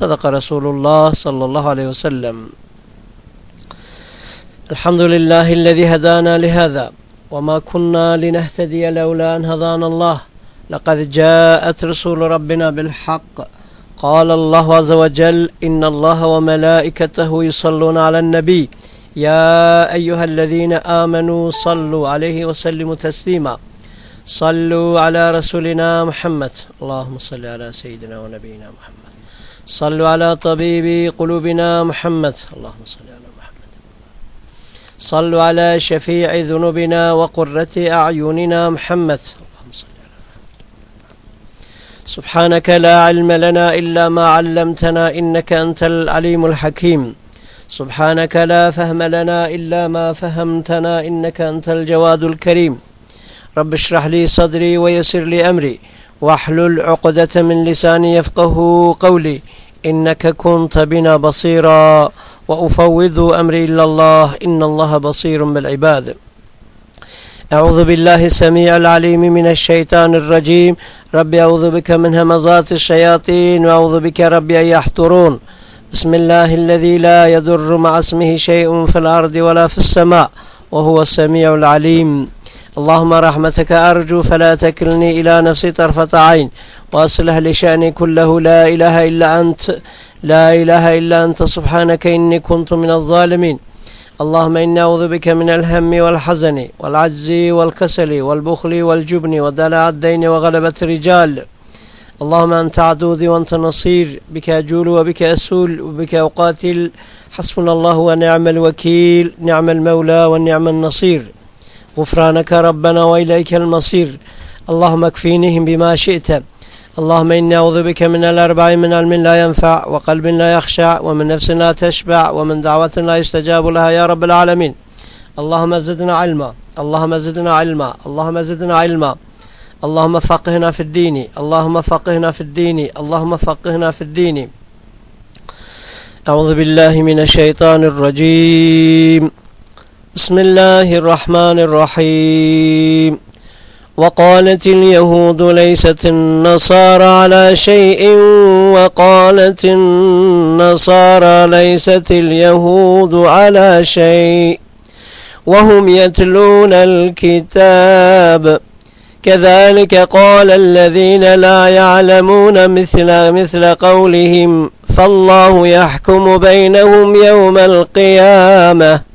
صدق رسول الله صلى الله عليه وسلم. الحمد لله الذي هدانا لهذا وما كنا لنهتدي لولا أن هدانا الله. لقد جاءت رسول ربنا بالحق. قال الله عز وجل إن الله وملائكته يصلون على النبي. يا أيها الذين آمنوا صلوا عليه وسلموا تسليما. صلوا على رسولنا محمد. اللهم صل على سيدنا ونبينا محمد. صلوا على طبيب قلوبنا محمد. اللهم صل على محمد. صلوا على شفيع ذنوبنا وقرة أعيننا محمد. اللهم صل على محمد. سبحانك لا علم لنا إلا ما علمتنا إنك أنت العليم الحكيم. سبحانك لا فهم لنا إلا ما فهمتنا إنك أنت الجواد الكريم. رب اشرح لي صدري ويسر لي أمري واحلل عقدة من لساني يفقه قولي. إنك كنت بنا بصيرا وأفوض أمري إلى الله إن الله بصير بالعباد. أعوذ بالله السميع العليم من الشيطان الرجيم. ربي أعوذ بك من همزات الشياطين وأعوذ بك ربي أن يحضرون. بسم الله الذي لا يضر مع اسمه شيء في الأرض ولا في السماء وهو السميع العليم. اللهم رحمتك أرجو فلا تكلني إلى نفسي طرفة عين وأصلح لشأني كله. لا إله إلا أنت لا إله إلا أنت سبحانك إني كنت من الظالمين. اللهم إني أعوذ بك من الهم والحزن والعجز والكسل والبخل والجبن ودلع الدين وغلبة الرجال. اللهم أنت عدوذي وأنت نصير بك أجول وبك أسول وبك أقاتل. حسبنا الله ونعم الوكيل نعم المولى ونعم النصير. غفرانك ربنا وإليك المصير. اللهم اكفينهم بما شئت. اللهم إني أعوذ بك من الأربع من علم لا ينفع وقلب لا يخشع ومن نفس لا تشبع ومن دعوة لا يستجاب لها يا رب العالمين. اللهم زدنا علما. اللهم زدنا علما. اللهم زدنا علما. اللهم فقهنا في الدين. اللهم فقهنا في الدين. اللهم فقهنا في الدين. أعوذ بالله من الشيطان الرجيم. بسم الله الرحمن الرحيم. وقالت اليهود ليست النصارى على شيء وقالت النصارى ليست اليهود على شيء. وهم يتلون الكتاب. كذلك قال الذين لا يعلمون مثل مثل قولهم فالله يحكم بينهم يوم القيامة.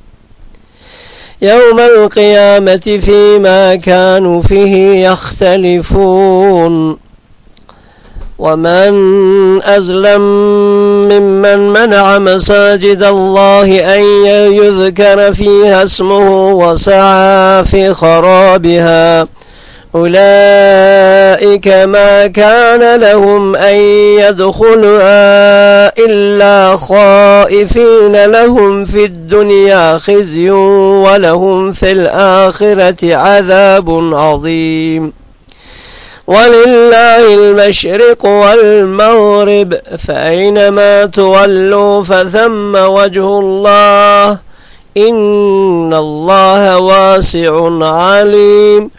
يوم القيامة فيما كانوا فيه يختلفون. ومن أظلم ممن منع مساجد الله أن يذكر فيها اسمه وسعى في خرابها. أولئك ما كان لهم أن يدخلها إلا خائفين لهم في الدنيا خزي ولهم في الآخرة عذاب عظيم. ولله المشرق والمغرب فأينما تولوا فثم وجه الله. إن الله واسع عليم.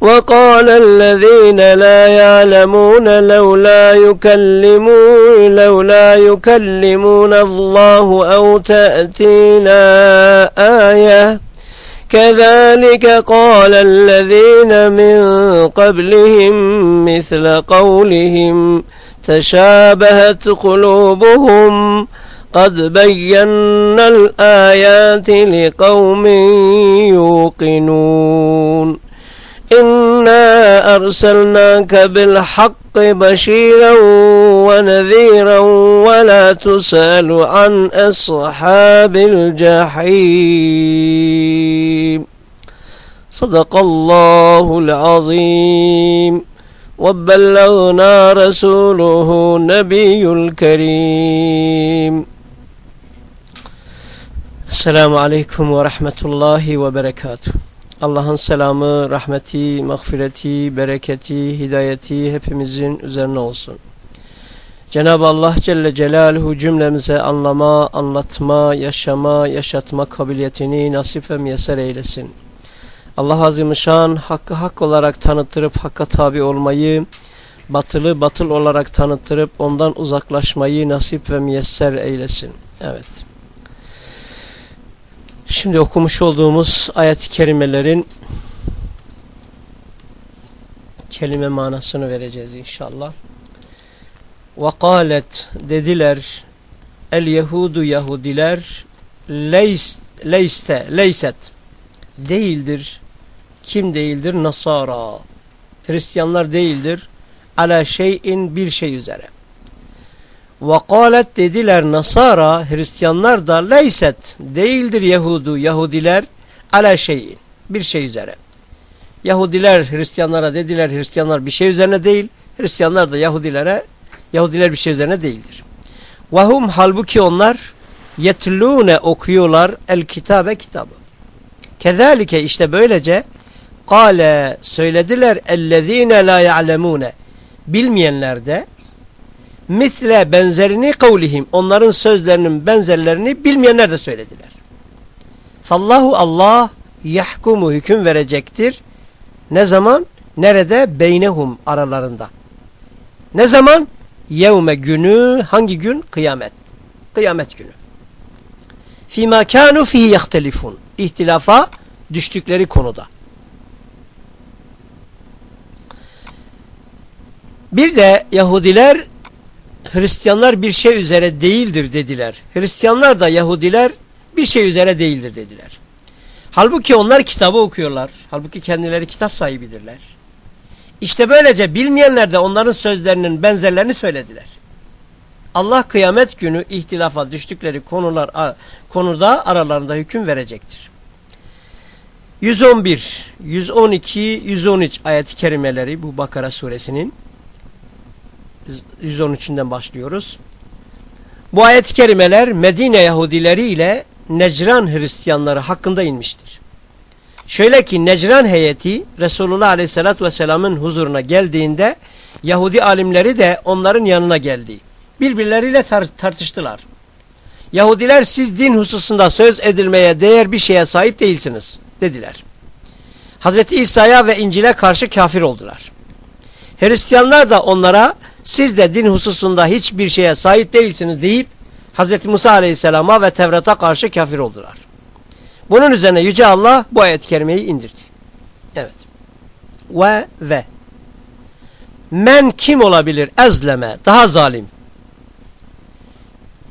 وقال الذين لا يعلمون لولا يكلمون لولا يكلمون الله أو تأتينا آية. كذلك قال الذين من قبلهم مثل قولهم تشابهت قلوبهم. قد بينا الآيات لقوم يوقنون. إنا أرسلناك بالحق بشيرا ونذيرا ولا تسأل عن أصحاب الجحيم صدق الله العظيم وبلغنا رسوله نبي الكريم. السلام عليكم ورحمة الله وبركاته. Allah'ın selamı, rahmeti, mağfireti, bereketi, hidayeti hepimizin üzerine olsun. Cenab-ı Allah Celle Celaluhu cümlemize anlama, anlatma, yaşama, yaşatma kabiliyetini nasip ve müyesser eylesin. Allah Azimüşşan hakkı hak olarak tanıttırıp hakka tabi olmayı, batılı batıl olarak tanıttırıp ondan uzaklaşmayı nasip ve müyesser eylesin. Evet. Şimdi okumuş olduğumuz ayet-i kerimelerin kelime manasını vereceğiz inşallah. Vakalet dediler el Yahudu Yahudiler leys, leyste, leyset değildir. Kim değildir? Nasara. Hristiyanlar değildir. Ala şeyin bir şey üzere. Vakalet dediler Nasara Hristiyanlar da leyset değildir Yahudu Yahudiler ala şeyin bir şey üzere. Yahudiler Hristiyanlara dediler Hristiyanlar bir şey üzerine değil Hristiyanlar da Yahudilere Yahudiler bir şey üzerine değildir. Vahum halbuki onlar yetlûne okuyorlar el kitabe kitabı. Kezalike işte böylece kâle söylediler ellezîne la ya'lemûne bilmeyenler de misle benzerini kavlihim onların sözlerinin benzerlerini bilmeyenler de söylediler. Fallahu Allah yahkumu hüküm verecektir. Ne zaman? Nerede? Beynehum aralarında. Ne zaman? Yevme günü. Hangi gün? Kıyamet. Kıyamet günü. Fima kanu fihi yahtelifun. İhtilafa düştükleri konuda. Bir de Yahudiler Hristiyanlar bir şey üzere değildir dediler. Hristiyanlar da Yahudiler bir şey üzere değildir dediler. Halbuki onlar kitabı okuyorlar. Halbuki kendileri kitap sahibidirler. İşte böylece bilmeyenler de onların sözlerinin benzerlerini söylediler. Allah kıyamet günü ihtilafa düştükleri konular konuda aralarında hüküm verecektir. 111, 112, 113 ayet-i kerimeleri bu Bakara suresinin 113'ünden başlıyoruz. Bu ayet-i kerimeler Medine Yahudileri ile Necran Hristiyanları hakkında inmiştir. Şöyle ki Necran heyeti Resulullah Aleyhisselatü Vesselam'ın huzuruna geldiğinde Yahudi alimleri de onların yanına geldi. Birbirleriyle tar tartıştılar. Yahudiler siz din hususunda söz edilmeye değer bir şeye sahip değilsiniz dediler. Hazreti İsa'ya ve İncil'e karşı kafir oldular. Hristiyanlar da onlara siz de din hususunda hiçbir şeye sahip değilsiniz deyip Hz. Musa Aleyhisselam'a ve Tevrat'a karşı kafir oldular. Bunun üzerine Yüce Allah bu ayet-i kerimeyi indirdi. Evet. Ve ve men kim olabilir ezleme daha zalim.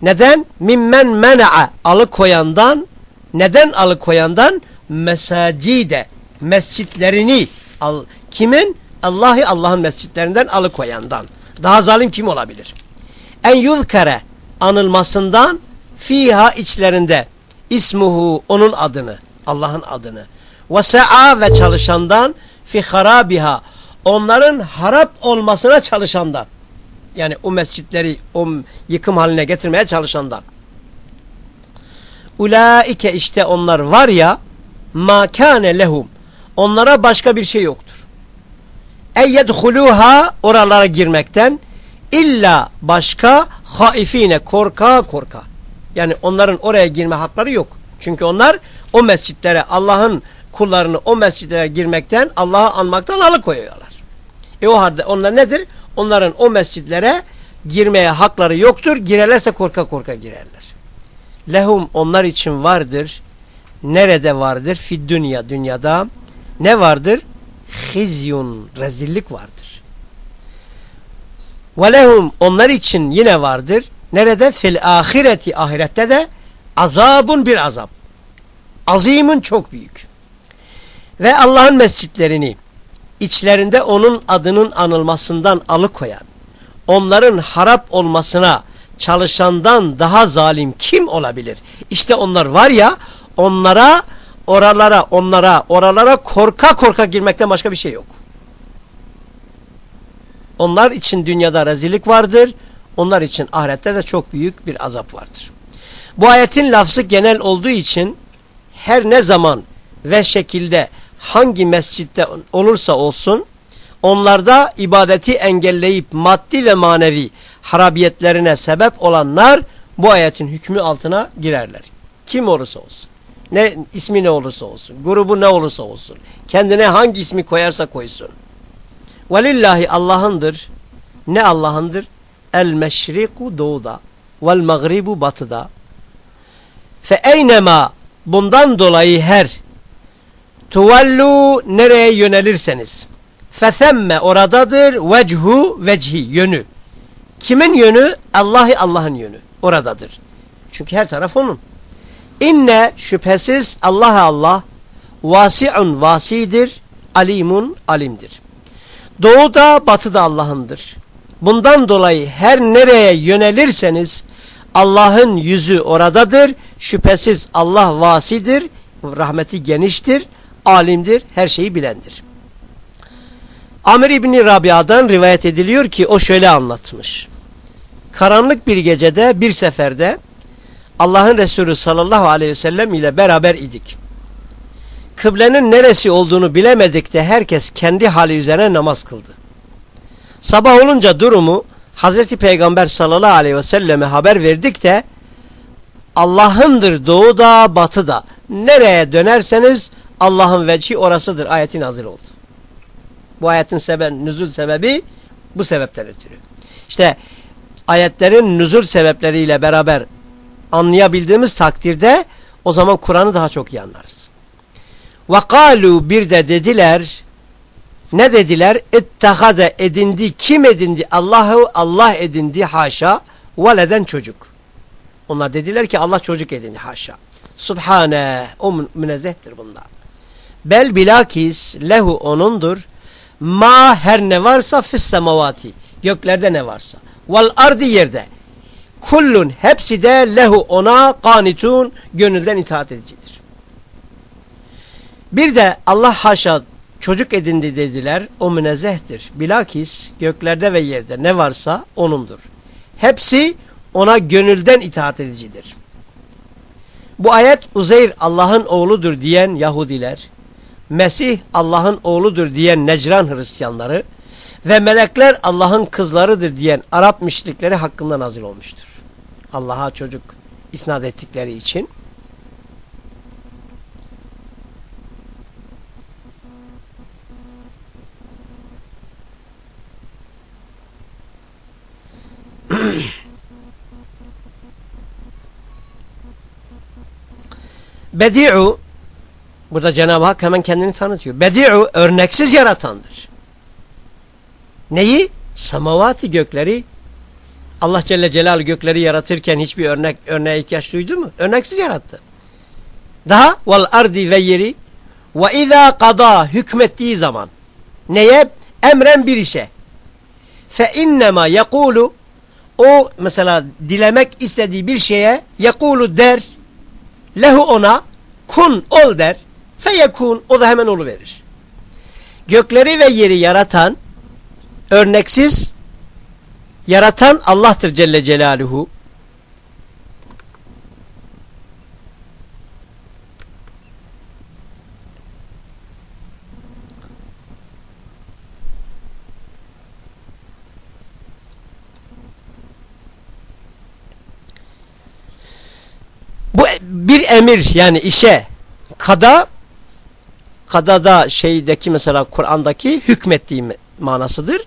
Neden? Mimmen mena'a alıkoyandan neden alıkoyandan mesacide mescitlerini al, kimin? Allah'ı Allah'ın mescitlerinden alıkoyandan. Daha zalim kim olabilir? En yuzkere anılmasından fiha içlerinde ismuhu onun adını Allah'ın adını ve sa'a ve çalışandan fi harabiha onların harap olmasına çalışandan yani o mescitleri o yıkım haline getirmeye çalışanlar. Ulaike işte onlar var ya ma lehum onlara başka bir şey yoktur. Ey yedhuluha oralara girmekten illa başka haifine korka korka. Yani onların oraya girme hakları yok. Çünkü onlar o mescitlere Allah'ın kullarını o mescitlere girmekten Allah'ı anmaktan alıkoyuyorlar. E o halde onlar nedir? Onların o mescitlere girmeye hakları yoktur. Girerlerse korka korka girerler. Lehum onlar için vardır. Nerede vardır? Fid dünya dünyada. Ne vardır? Hizyun rezillik vardır. Ve onlar için yine vardır. Nerede? Fil ahireti ahirette de azabun bir azap. Azimun çok büyük. Ve Allah'ın mescitlerini içlerinde onun adının anılmasından alıkoyan, onların harap olmasına çalışandan daha zalim kim olabilir? İşte onlar var ya onlara oralara onlara oralara korka korka girmekten başka bir şey yok. Onlar için dünyada rezillik vardır. Onlar için ahirette de çok büyük bir azap vardır. Bu ayetin lafzı genel olduğu için her ne zaman ve şekilde hangi mescitte olursa olsun onlarda ibadeti engelleyip maddi ve manevi harabiyetlerine sebep olanlar bu ayetin hükmü altına girerler. Kim olursa olsun. Ne ismi ne olursa olsun. Grubu ne olursa olsun. Kendine hangi ismi koyarsa koysun. Velillahi Allah'ındır. Ne Allah'ındır? El meşriku doğuda. Vel magribu batıda. Fe eynema bundan dolayı her tuvallu nereye yönelirseniz fethemme oradadır vechu vecihi yönü. Kimin yönü? Allah'ı Allah'ın yönü. Oradadır. Çünkü her taraf onun. İnne şüphesiz Allah Allah vasi'un vasidir, alimun alimdir. Doğuda batıda Allah'ındır. Bundan dolayı her nereye yönelirseniz Allah'ın yüzü oradadır. Şüphesiz Allah vasidir, rahmeti geniştir, alimdir, her şeyi bilendir. Amir İbni Rabia'dan rivayet ediliyor ki o şöyle anlatmış. Karanlık bir gecede bir seferde Allah'ın Resulü sallallahu aleyhi ve sellem ile beraber idik. Kıblenin neresi olduğunu bilemedik de herkes kendi hali üzerine namaz kıldı. Sabah olunca durumu Hazreti Peygamber sallallahu aleyhi ve selleme haber verdik de Allah'ındır doğuda batıda. Nereye dönerseniz Allah'ın vecihi orasıdır. Ayetin nazil oldu. Bu ayetin sebep, nüzul sebebi bu sebepten ötürü. İşte ayetlerin nüzul sebepleriyle beraber anlayabildiğimiz takdirde o zaman Kur'an'ı daha çok iyi anlarız. وَقَالُوا bir de dediler ne dediler? İttehade edindi. Kim edindi? Allah'ı Allah edindi haşa. Veleden çocuk. Onlar dediler ki Allah çocuk edindi haşa. Subhane. O münezzehtir bunlar. Bel bilakis lehu onundur. Ma her ne varsa fis semavati. Göklerde ne varsa. Vel ardi yerde. Kullun hepsi de lehu ona kanitun gönülden itaat edicidir. Bir de Allah haşa çocuk edindi dediler. O münezzehtir. Bilakis göklerde ve yerde ne varsa onundur. Hepsi ona gönülden itaat edicidir. Bu ayet Uzeyr Allah'ın oğludur diyen Yahudiler, Mesih Allah'ın oğludur diyen Necran Hristiyanları ve melekler Allah'ın kızlarıdır diyen Arap müşrikleri hakkında nazil olmuştur. Allah'a çocuk isnat ettikleri için. Bedi'u burada Cenab-ı Hak hemen kendini tanıtıyor. Bedi'u örneksiz yaratandır. Neyi? Samavati gökleri Allah Celle Celal gökleri yaratırken hiçbir örnek örneğe ihtiyaç duydu mu? Örneksiz yarattı. Daha vel ardi ve yeri ve izâ kada hükmettiği zaman neye? Emren bir işe. Fe innema yekulu o mesela dilemek istediği bir şeye yekulu der lehu ona kun ol der feyekun o da hemen olu verir. Gökleri ve yeri yaratan örneksiz Yaratan Allah'tır Celle Celaluhu. Bu bir emir yani işe kada kadada şeydeki mesela Kur'an'daki hükmettiği manasıdır.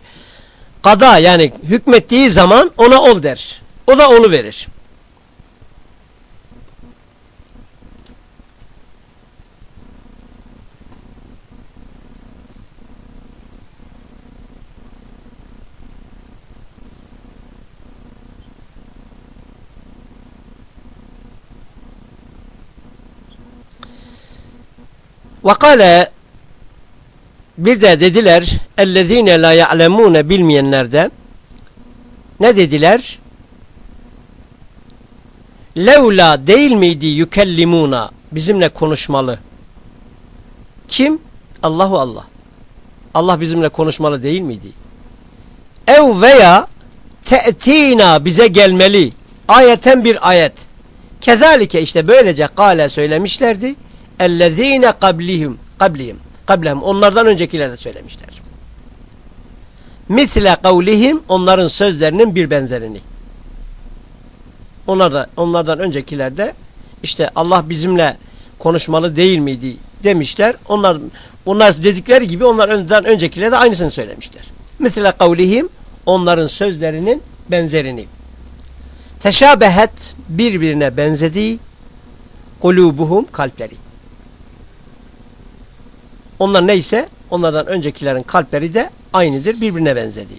Kada yani hükmettiği zaman ona ol der. O da onu verir. Ve bir de dediler ellezine la ya'lemune bilmeyenler de ne dediler? Levla değil miydi yükellimuna bizimle konuşmalı? Kim? Allahu Allah. Allah bizimle konuşmalı değil miydi? Ev veya te'tina bize gelmeli. Ayeten bir ayet. Kezalike işte böylece kale söylemişlerdi. Ellezine kablihim kablihim kablehum onlardan öncekiler de söylemişler. Misle kavlihim onların sözlerinin bir benzerini. Onlar da, onlardan öncekiler de işte Allah bizimle konuşmalı değil miydi demişler. Onlar onlar dedikleri gibi onlar önden öncekiler de aynısını söylemişler. Misle kavlihim onların sözlerinin benzerini. Teşabehet birbirine benzediği kulubuhum kalpleri. Onlar neyse onlardan öncekilerin kalpleri de aynıdır. Birbirine benzedi.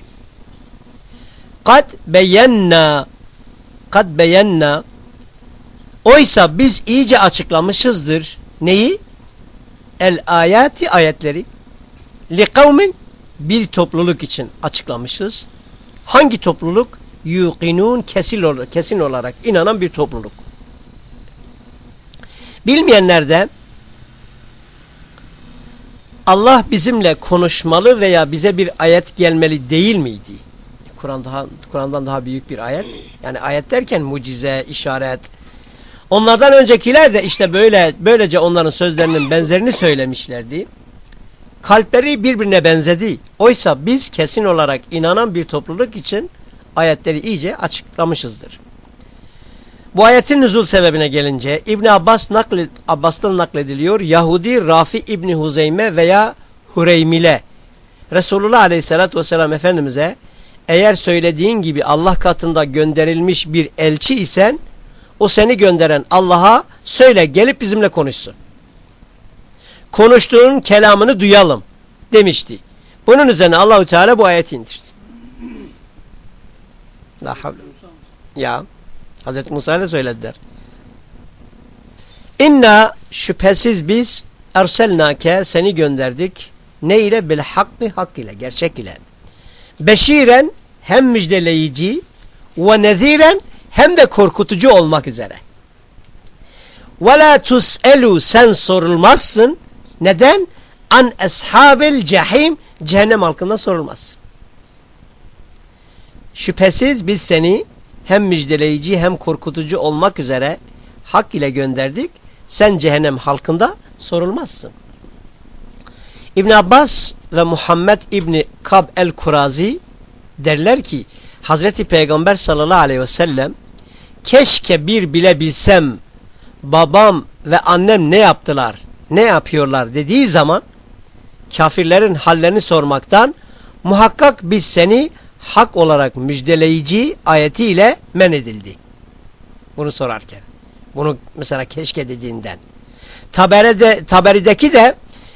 Kad beyenna kad beyenna oysa biz iyice açıklamışızdır. Neyi? El ayati ayetleri li kavmin bir topluluk için açıklamışız. Hangi topluluk? Yuqinun kesin olarak, kesin olarak inanan bir topluluk. Bilmeyenler de Allah bizimle konuşmalı veya bize bir ayet gelmeli değil miydi? Kur'an daha Kur'an'dan daha büyük bir ayet. Yani ayet derken mucize, işaret. Onlardan öncekiler de işte böyle böylece onların sözlerinin benzerini söylemişlerdi. Kalpleri birbirine benzedi. Oysa biz kesin olarak inanan bir topluluk için ayetleri iyice açıklamışızdır. Bu ayetin nüzul sebebine gelince İbn Abbas nakli, Abbas'tan naklediliyor. Yahudi Rafi İbni Huzeyme veya Hureymile Resulullah Aleyhisselatü Vesselam Efendimiz'e eğer söylediğin gibi Allah katında gönderilmiş bir elçi isen o seni gönderen Allah'a söyle gelip bizimle konuşsun. Konuştuğun kelamını duyalım demişti. Bunun üzerine Allahü Teala bu ayeti indirdi. La havle. Ya. Hazreti Musa'ya da söylediler. İnna şüphesiz biz erselnake seni gönderdik. Ne ile? Bil hakkı hak ile, gerçek ile. Beşiren hem müjdeleyici ve neziren hem de korkutucu olmak üzere. Ve la tus'elu sen sorulmazsın. Neden? An eshabil cehim cehennem halkında sorulmaz. Şüphesiz biz seni hem müjdeleyici hem korkutucu olmak üzere hak ile gönderdik. Sen cehennem halkında sorulmazsın. İbn Abbas ve Muhammed İbni Kab el-Kurazi derler ki Hazreti Peygamber sallallahu aleyhi ve sellem keşke bir bile bilsem babam ve annem ne yaptılar, ne yapıyorlar dediği zaman kafirlerin hallerini sormaktan muhakkak biz seni hak olarak müjdeleyici ayetiyle men edildi. Bunu sorarken. Bunu mesela keşke dediğinden. Taberede, taberideki de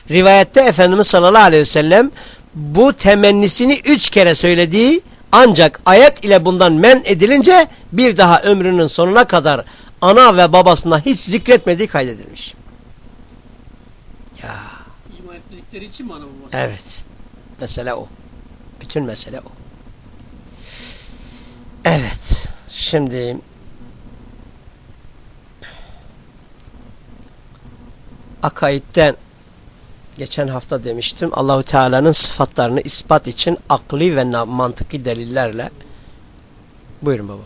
rivayette Efendimiz sallallahu aleyhi ve sellem bu temennisini üç kere söylediği ancak ayet ile bundan men edilince bir daha ömrünün sonuna kadar ana ve babasına hiç zikretmediği kaydedilmiş. Ya. Ettikleri için mi ana babası? Evet. Mesele o. Bütün mesele o. Evet. Şimdi akaidden geçen hafta demiştim Allahu Teala'nın sıfatlarını ispat için akli ve mantıki delillerle Buyurun baba.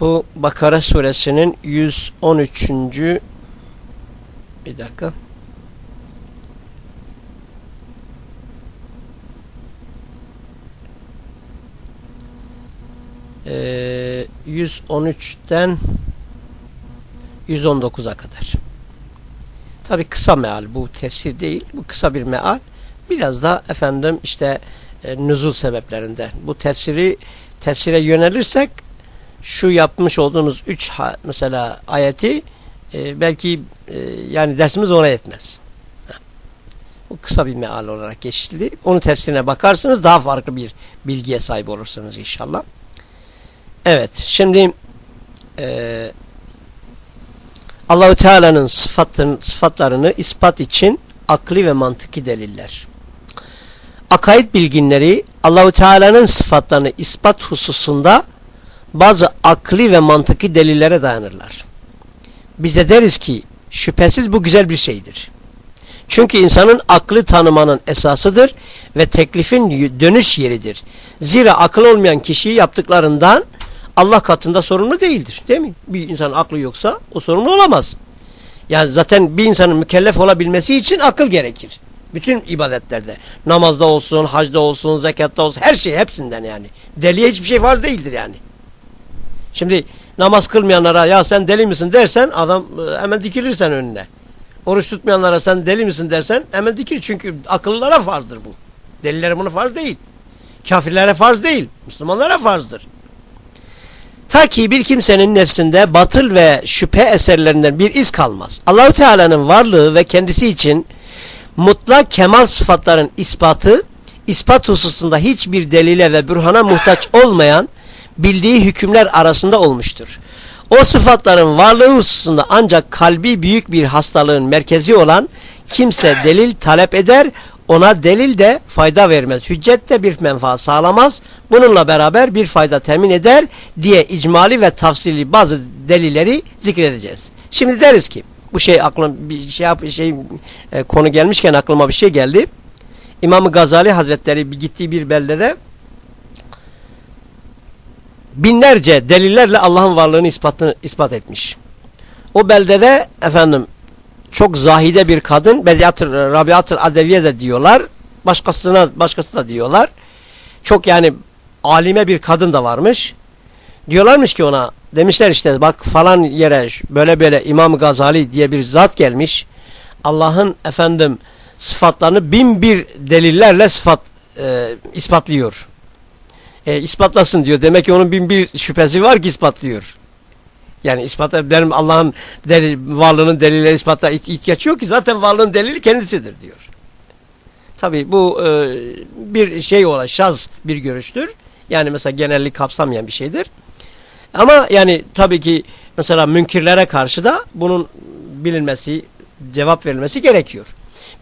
Bu Bakara suresinin 113. bir dakika. Ee, 113'ten 119'a kadar. Tabi kısa meal bu tefsir değil. Bu kısa bir meal. Biraz da efendim işte e, nüzul sebeplerinden. Bu tefsiri tefsire yönelirsek şu yapmış olduğunuz üç mesela ayeti e, belki e, yani dersimiz ona yetmez. Bu kısa bir meal olarak geçti. Onun tefsirine bakarsınız daha farklı bir bilgiye sahip olursunuz inşallah. Evet şimdi e, Allahu Teala'nın sıfatlarını ispat için akli ve mantıki deliller. Akaid bilginleri Allahu Teala'nın sıfatlarını ispat hususunda bazı akli ve mantıki delillere dayanırlar. Biz de deriz ki şüphesiz bu güzel bir şeydir. Çünkü insanın aklı tanımanın esasıdır ve teklifin dönüş yeridir. Zira akıl olmayan kişiyi yaptıklarından Allah katında sorumlu değildir. Değil mi? Bir insanın aklı yoksa o sorumlu olamaz. Yani zaten bir insanın mükellef olabilmesi için akıl gerekir. Bütün ibadetlerde. Namazda olsun, hacda olsun, zekatta olsun, her şey hepsinden yani. Deliye hiçbir şey var değildir yani. Şimdi namaz kılmayanlara ya sen deli misin dersen adam e, hemen dikilir sen önüne. Oruç tutmayanlara sen deli misin dersen hemen dikilir. Çünkü akıllılara farzdır bu. Delilere bunu farz değil. Kafirlere farz değil. Müslümanlara farzdır. Ta ki bir kimsenin nefsinde batıl ve şüphe eserlerinden bir iz kalmaz. Allahu Teala'nın varlığı ve kendisi için mutlak kemal sıfatların ispatı, ispat hususunda hiçbir delile ve bürhana muhtaç olmayan bildiği hükümler arasında olmuştur. O sıfatların varlığı hususunda ancak kalbi büyük bir hastalığın merkezi olan kimse delil talep eder, ona delil de fayda vermez. Hüccet de bir menfaat sağlamaz. Bununla beraber bir fayda temin eder diye icmali ve tafsili bazı delilleri zikredeceğiz. Şimdi deriz ki bu şey aklıma bir şey yap şey e, konu gelmişken aklıma bir şey geldi. İmam Gazali Hazretleri gittiği bir beldede binlerce delillerle Allah'ın varlığını ispatını, ispat etmiş. O beldede efendim çok zahide bir kadın Bediatır, Rabiatır Adeviye de diyorlar. Başkasına başkası da diyorlar. Çok yani alime bir kadın da varmış. Diyorlarmış ki ona demişler işte bak falan yere böyle böyle İmam Gazali diye bir zat gelmiş. Allah'ın efendim sıfatlarını bin bir delillerle sıfat e, ispatlıyor. E, ispatlasın diyor. Demek ki onun bin bir şüphesi var ki ispatlıyor. Yani ispata benim Allah'ın delil, varlığının delilleri ispata ihtiyaç yok ki zaten varlığın delili kendisidir diyor. Tabi bu e, bir şey olan şaz bir görüştür. Yani mesela genellik kapsamayan bir şeydir. Ama yani tabii ki mesela münkirlere karşı da bunun bilinmesi, cevap verilmesi gerekiyor.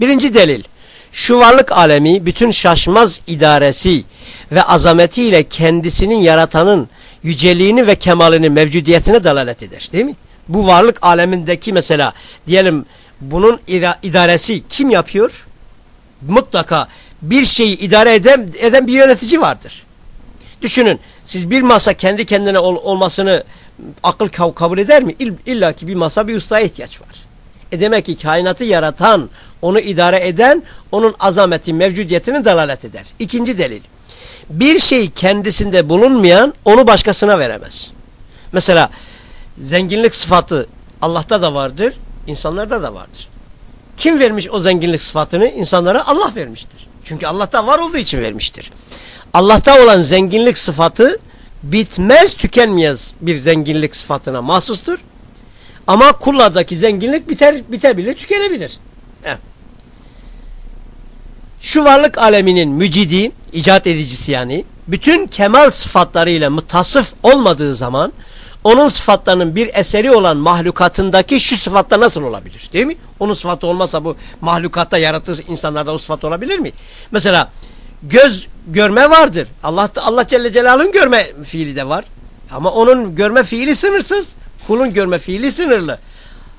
Birinci delil. Şu varlık alemi bütün şaşmaz idaresi ve azametiyle kendisinin yaratanın yüceliğini ve kemalini mevcudiyetine dalalet eder. Değil mi? Bu varlık alemindeki mesela diyelim bunun idaresi kim yapıyor? Mutlaka bir şeyi idare eden, eden bir yönetici vardır. Düşünün siz bir masa kendi kendine ol, olmasını akıl kabul eder mi? İlla ki bir masa bir ustaya ihtiyaç var. E demek ki kainatı yaratan, onu idare eden, onun azameti, mevcudiyetini dalalet eder. İkinci delil. Bir şey kendisinde bulunmayan onu başkasına veremez. Mesela zenginlik sıfatı Allah'ta da vardır, insanlarda da vardır. Kim vermiş o zenginlik sıfatını? İnsanlara Allah vermiştir. Çünkü Allah'ta var olduğu için vermiştir. Allah'ta olan zenginlik sıfatı bitmez tükenmeyez bir zenginlik sıfatına mahsustur. Ama kullardaki zenginlik biter, bitebilir, tükenebilir. Şu varlık aleminin mücidi, icat edicisi yani, bütün kemal sıfatlarıyla mutasıf olmadığı zaman, onun sıfatlarının bir eseri olan mahlukatındaki şu sıfatla nasıl olabilir? Değil mi? Onun sıfatı olmasa bu mahlukatta yarattığı insanlarda o sıfat olabilir mi? Mesela göz görme vardır. Allah Allah Celle Celal'ın görme fiili de var. Ama onun görme fiili sınırsız. Kulun görme fiili sınırlı.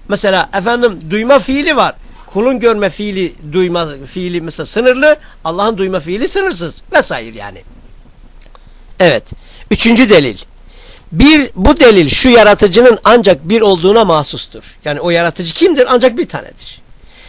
Mesela efendim duyma fiili var. Kulun görme fiili, duyma fiili mesela sınırlı. Allah'ın duyma fiili sınırsız. Vesaire yani. Evet. Üçüncü delil. Bir, bu delil şu yaratıcının ancak bir olduğuna mahsustur. Yani o yaratıcı kimdir? Ancak bir tanedir.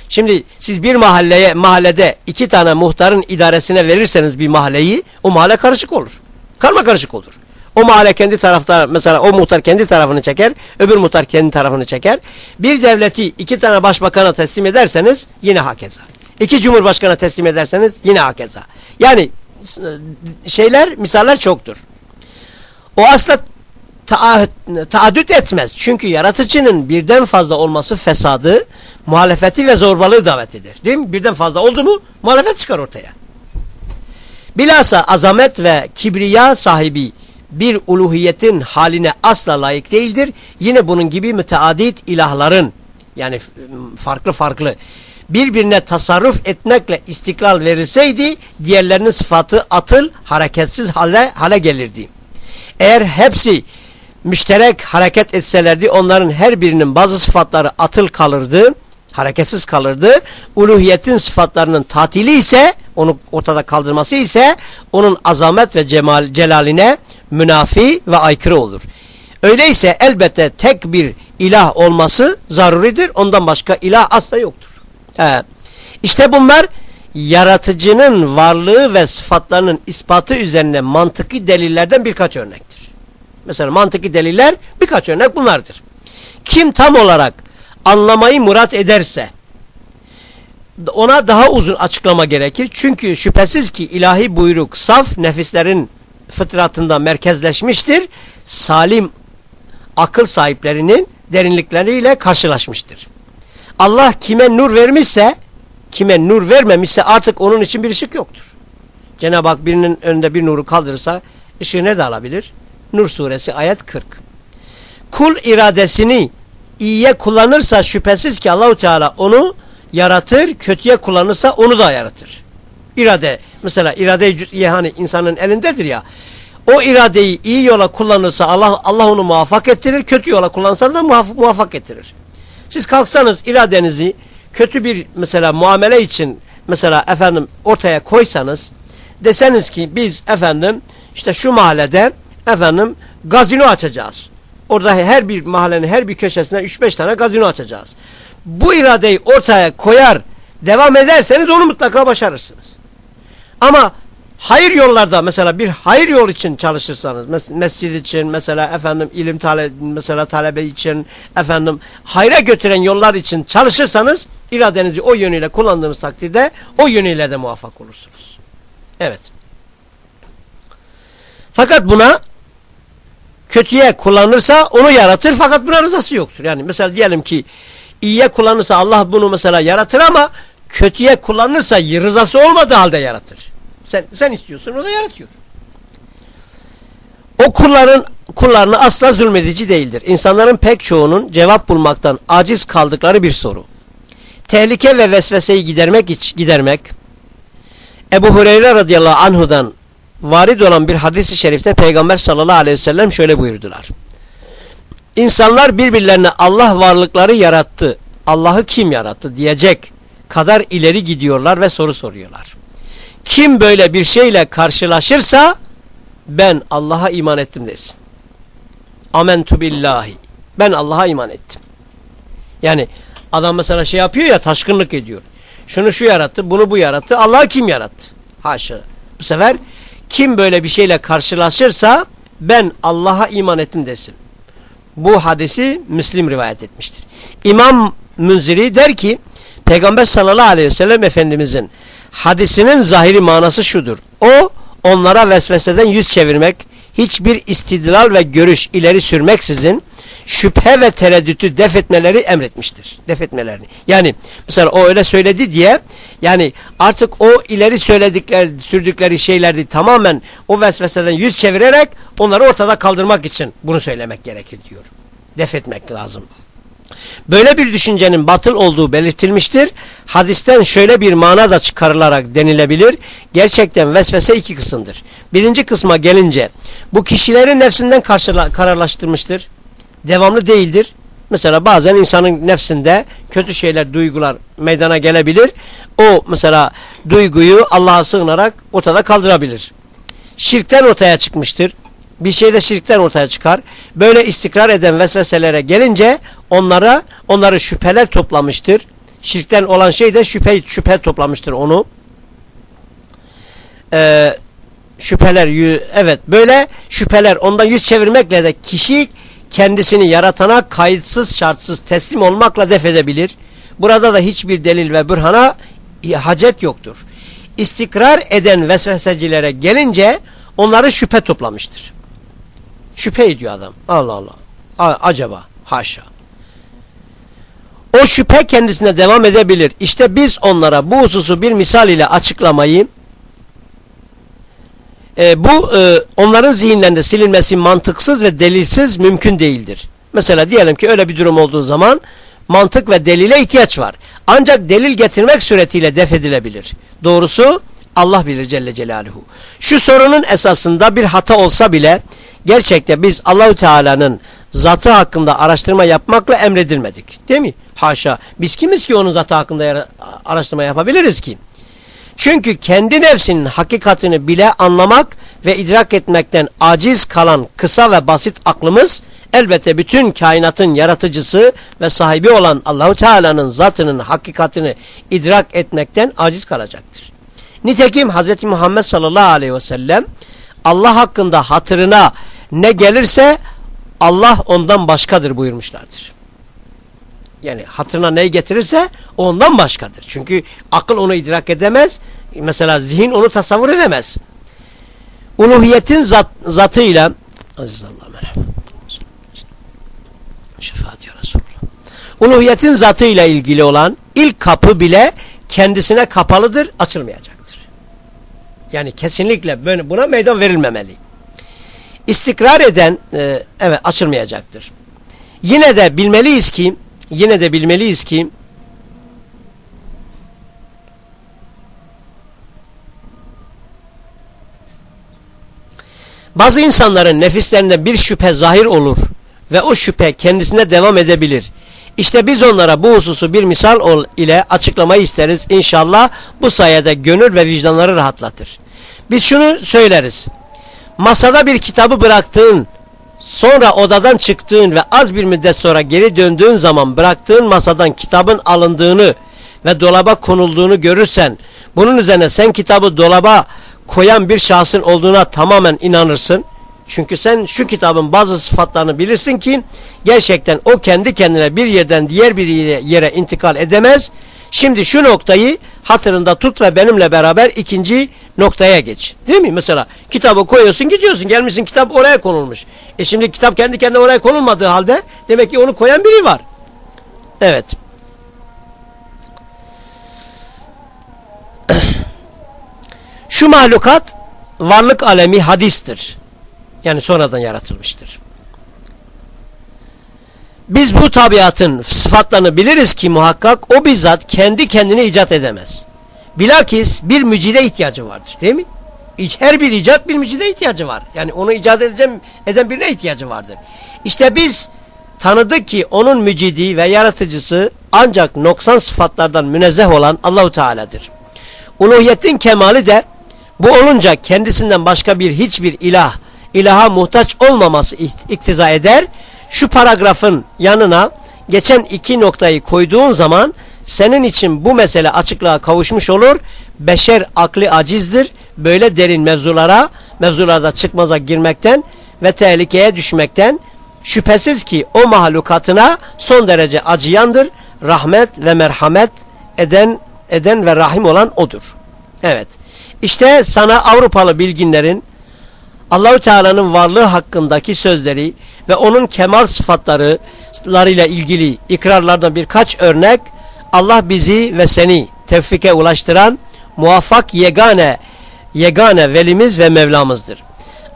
Şimdi siz bir mahalleye, mahallede iki tane muhtarın idaresine verirseniz bir mahalleyi, o mahalle karışık olur. Karma karışık olur. O mahalle kendi tarafta mesela o muhtar kendi tarafını çeker, öbür muhtar kendi tarafını çeker. Bir devleti iki tane başbakana teslim ederseniz yine hakeza. İki cumhurbaşkanına teslim ederseniz yine hakeza. Yani şeyler, misaller çoktur. O asla taaddüt etmez. Çünkü yaratıcının birden fazla olması fesadı, muhalefeti ve zorbalığı davet eder. Değil mi? Birden fazla oldu mu muhalefet çıkar ortaya. Bilhassa azamet ve kibriya sahibi bir uluhiyetin haline asla layık değildir. Yine bunun gibi müteadit ilahların yani farklı farklı birbirine tasarruf etmekle istiklal verilseydi diğerlerinin sıfatı atıl hareketsiz hale, hale gelirdi. Eğer hepsi müşterek hareket etselerdi onların her birinin bazı sıfatları atıl kalırdı, hareketsiz kalırdı. Uluhiyetin sıfatlarının tatili ise, onu ortada kaldırması ise onun azamet ve cemal, celaline münafi ve aykırı olur. Öyleyse elbette tek bir ilah olması zaruridir. Ondan başka ilah asla yoktur. He. İşte bunlar yaratıcının varlığı ve sıfatlarının ispatı üzerine mantıki delillerden birkaç örnektir. Mesela mantıki deliller birkaç örnek bunlardır. Kim tam olarak anlamayı murat ederse ona daha uzun açıklama gerekir. Çünkü şüphesiz ki ilahi buyruk saf nefislerin fıtratında merkezleşmiştir. Salim akıl sahiplerinin derinlikleriyle karşılaşmıştır. Allah kime nur vermişse, kime nur vermemişse artık onun için bir ışık yoktur. Cenab-ı Hak birinin önünde bir nuru kaldırırsa ışığı nerede alabilir? Nur suresi ayet 40. Kul iradesini iyiye kullanırsa şüphesiz ki Allahu Teala onu yaratır, kötüye kullanırsa onu da yaratır. İrade, mesela irade hani insanın elindedir ya. O iradeyi iyi yola kullanırsa Allah Allah onu muvaffak ettirir, kötü yola kullanırsa da muvaffak ettirir. Siz kalksanız iradenizi kötü bir mesela muamele için mesela efendim ortaya koysanız deseniz ki biz efendim işte şu mahallede efendim gazino açacağız. Orada her bir mahallenin her bir köşesine 3-5 tane gazino açacağız. Bu iradeyi ortaya koyar devam ederseniz onu mutlaka başarırsınız. Ama hayır yollarda mesela bir hayır yol için çalışırsanız mes mescid için mesela efendim ilim tale mesela talebe için efendim hayra götüren yollar için çalışırsanız iradenizi o yönüyle kullandığınız takdirde o yönüyle de muvaffak olursunuz. Evet. Fakat buna kötüye kullanırsa onu yaratır fakat buna rızası yoktur. Yani mesela diyelim ki iyiye kullanırsa Allah bunu mesela yaratır ama kötüye kullanırsa rızası olmadığı halde yaratır. Sen, sen istiyorsun o da yaratıyor. O kulların kullarını asla zulmedici değildir. İnsanların pek çoğunun cevap bulmaktan aciz kaldıkları bir soru. Tehlike ve vesveseyi gidermek iç gidermek Ebu Hureyre radıyallahu anhudan varid olan bir hadis-i şerifte Peygamber sallallahu aleyhi ve sellem şöyle buyurdular. İnsanlar birbirlerine Allah varlıkları yarattı, Allah'ı kim yarattı diyecek kadar ileri gidiyorlar ve soru soruyorlar. Kim böyle bir şeyle karşılaşırsa ben Allah'a iman ettim desin. Amentu billahi. Ben Allah'a iman ettim. Yani adam mesela şey yapıyor ya taşkınlık ediyor. Şunu şu yarattı, bunu bu yarattı. Allah'ı kim yarattı? Haşa. Bu sefer kim böyle bir şeyle karşılaşırsa ben Allah'a iman ettim desin. Bu hadisi Müslim rivayet etmiştir. İmam Münziri der ki Peygamber sallallahu aleyhi ve sellem Efendimizin hadisinin zahiri manası şudur. O onlara vesveseden yüz çevirmek, hiçbir istidlal ve görüş ileri sürmeksizin şüphe ve tereddütü def etmeleri emretmiştir. Def etmelerini. Yani mesela o öyle söyledi diye yani artık o ileri söyledikleri sürdükleri şeylerdi tamamen o vesveseden yüz çevirerek onları ortada kaldırmak için bunu söylemek gerekir diyor. Def etmek lazım. Böyle bir düşüncenin batıl olduğu belirtilmiştir. Hadisten şöyle bir mana da çıkarılarak denilebilir. Gerçekten vesvese iki kısımdır. Birinci kısma gelince bu kişilerin nefsinden kararlaştırmıştır. Devamlı değildir. Mesela bazen insanın nefsinde kötü şeyler, duygular meydana gelebilir. O mesela duyguyu Allah'a sığınarak ortada kaldırabilir. şirkten ortaya çıkmıştır. Bir şey de şirkten ortaya çıkar. Böyle istikrar eden vesveselere gelince onlara onları şüpheler toplamıştır. Şirkten olan şey de şüphe şüphe toplamıştır onu. Ee, şüpheler evet böyle şüpheler ondan yüz çevirmekle de kişi kendisini yaratana kayıtsız şartsız teslim olmakla def edebilir. Burada da hiçbir delil ve bürhana hacet yoktur. İstikrar eden vesvesecilere gelince onları şüphe toplamıştır. Şüphe ediyor adam. Allah Allah. A acaba haşa. O şüphe kendisine devam edebilir. İşte biz onlara bu hususu bir misal ile açıklamayı e, bu e, onların zihinlerinde silinmesi mantıksız ve delilsiz mümkün değildir. Mesela diyelim ki öyle bir durum olduğu zaman mantık ve delile ihtiyaç var. Ancak delil getirmek suretiyle def edilebilir. Doğrusu Allah bilir Celle Celaluhu. Şu sorunun esasında bir hata olsa bile gerçekte biz Allahü Teala'nın zatı hakkında araştırma yapmakla emredilmedik. Değil mi? Haşa. Biz kimiz ki onun zatı hakkında araştırma yapabiliriz ki? Çünkü kendi nefsinin hakikatini bile anlamak ve idrak etmekten aciz kalan kısa ve basit aklımız elbette bütün kainatın yaratıcısı ve sahibi olan Allahu Teala'nın zatının hakikatini idrak etmekten aciz kalacaktır. Nitekim Hz. Muhammed sallallahu aleyhi ve sellem Allah hakkında hatırına ne gelirse Allah ondan başkadır buyurmuşlardır. Yani hatırına ne getirirse ondan başkadır. Çünkü akıl onu idrak edemez. Mesela zihin onu tasavvur edemez. Uluhiyetin zat, zatıyla Aziz Allah'ım Şefaat ya Resulullah. Uluhiyetin zatıyla ilgili olan ilk kapı bile kendisine kapalıdır, açılmayacaktır. Yani kesinlikle buna meydan verilmemeli. İstikrar eden e, evet açılmayacaktır. Yine de bilmeliyiz ki yine de bilmeliyiz ki bazı insanların nefislerinde bir şüphe zahir olur ve o şüphe kendisine devam edebilir. İşte biz onlara bu hususu bir misal ile açıklamayı isteriz. İnşallah bu sayede gönül ve vicdanları rahatlatır. Biz şunu söyleriz. Masada bir kitabı bıraktığın Sonra odadan çıktığın ve az bir müddet sonra geri döndüğün zaman bıraktığın masadan kitabın alındığını ve dolaba konulduğunu görürsen bunun üzerine sen kitabı dolaba koyan bir şahsın olduğuna tamamen inanırsın. Çünkü sen şu kitabın bazı sıfatlarını bilirsin ki gerçekten o kendi kendine bir yerden diğer bir yere intikal edemez. Şimdi şu noktayı hatırında tut ve benimle beraber ikinci noktaya geç. Değil mi? Mesela kitabı koyuyorsun gidiyorsun gelmişsin kitap oraya konulmuş. E şimdi kitap kendi kendine oraya konulmadığı halde demek ki onu koyan biri var. Evet. Şu mahlukat varlık alemi hadistir. Yani sonradan yaratılmıştır. Biz bu tabiatın sıfatlarını biliriz ki muhakkak o bizzat kendi kendini icat edemez. Bilakis bir mücide ihtiyacı vardır değil mi? Her bir icat bir mücide ihtiyacı var. Yani onu icat edeceğim, eden birine ihtiyacı vardır. İşte biz tanıdık ki onun mücidi ve yaratıcısı ancak noksan sıfatlardan münezzeh olan Allahu Teala'dır. Uluhiyetin kemali de bu olunca kendisinden başka bir hiçbir ilah, ilaha muhtaç olmaması iktiza eder. Şu paragrafın yanına geçen iki noktayı koyduğun zaman senin için bu mesele açıklığa kavuşmuş olur. Beşer akli acizdir. Böyle derin mevzulara, mevzularda çıkmaza girmekten ve tehlikeye düşmekten şüphesiz ki o mahlukatına son derece acıyandır. Rahmet ve merhamet eden eden ve rahim olan odur. Evet. İşte sana Avrupalı bilginlerin Allahü Teala'nın varlığı hakkındaki sözleri ve onun kemal sıfatlarıyla ilgili ikrarlardan birkaç örnek Allah bizi ve seni tevfike ulaştıran muvaffak yegane yegane velimiz ve Mevlamızdır.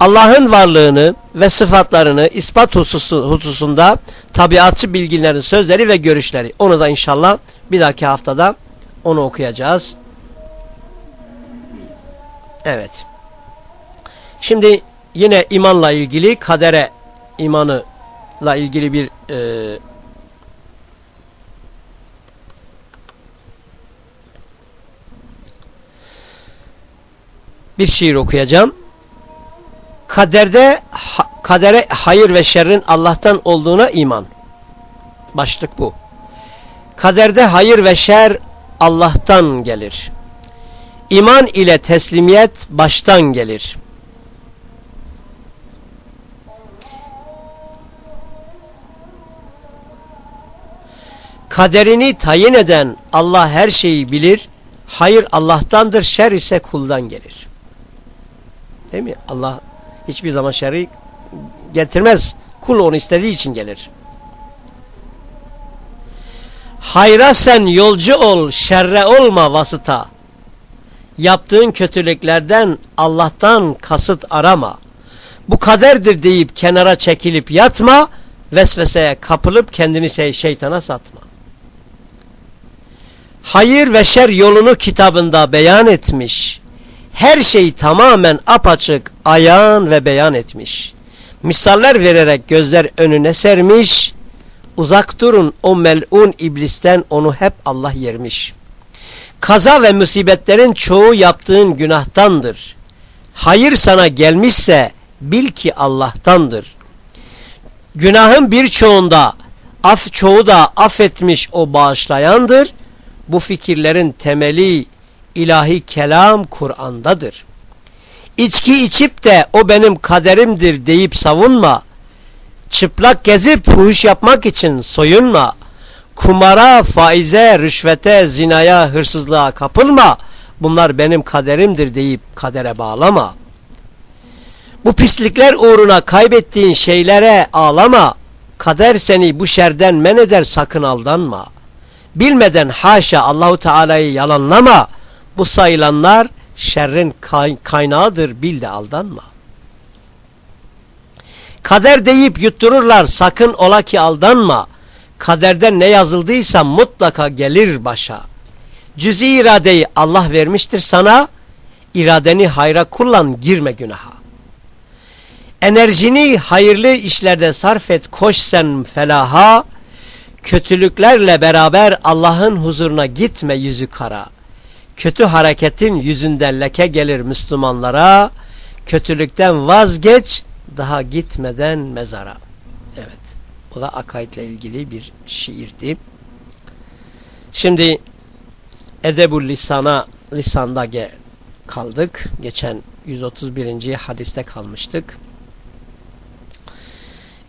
Allah'ın varlığını ve sıfatlarını ispat hususu, hususunda tabiatçı bilginlerin sözleri ve görüşleri. Onu da inşallah bir dahaki haftada onu okuyacağız. Evet. Şimdi yine imanla ilgili kadere imanıyla ilgili bir e, bir şiir okuyacağım. Kaderde ha, kadere hayır ve şerrin Allah'tan olduğuna iman. Başlık bu. Kaderde hayır ve şer Allah'tan gelir. İman ile teslimiyet baştan gelir. Kaderini tayin eden Allah her şeyi bilir. Hayır Allah'tandır, şer ise kuldan gelir. Değil mi? Allah hiçbir zaman şerri getirmez. Kul onu istediği için gelir. Hayra sen yolcu ol, şerre olma vasıta. Yaptığın kötülüklerden Allah'tan kasıt arama. Bu kaderdir deyip kenara çekilip yatma, vesveseye kapılıp kendini şey, şeytana satma. Hayır ve şer yolunu kitabında beyan etmiş. Her şey tamamen apaçık ayan ve beyan etmiş. Misaller vererek gözler önüne sermiş. Uzak durun o melun iblisten onu hep Allah yermiş. Kaza ve musibetlerin çoğu yaptığın günahtandır. Hayır sana gelmişse bil ki Allah'tandır. Günahın birçoğunda af çoğu da affetmiş o bağışlayandır. Bu fikirlerin temeli ilahi kelam Kur'an'dadır. İçki içip de o benim kaderimdir deyip savunma. Çıplak gezip fuhuş yapmak için soyunma. Kumara, faize, rüşvete, zinaya, hırsızlığa kapılma. Bunlar benim kaderimdir deyip kadere bağlama. Bu pislikler uğruna kaybettiğin şeylere ağlama. Kader seni bu şerden men eder sakın aldanma. Bilmeden haşa Allahu Teala'yı yalanlama. Bu sayılanlar şerrin kaynağıdır bil de aldanma. Kader deyip yuttururlar sakın ola ki aldanma. Kaderde ne yazıldıysa mutlaka gelir başa. Cüzi iradeyi Allah vermiştir sana. İradeni hayra kullan girme günaha. Enerjini hayırlı işlerde sarf et koş sen felaha. Kötülüklerle beraber Allah'ın huzuruna gitme yüzü kara. Kötü hareketin yüzünden leke gelir Müslümanlara. Kötülükten vazgeç daha gitmeden mezara. Evet. Bu da akaidle ilgili bir şiirdi. Şimdi Edebul Lisan'a lisanda ge kaldık. Geçen 131. hadiste kalmıştık.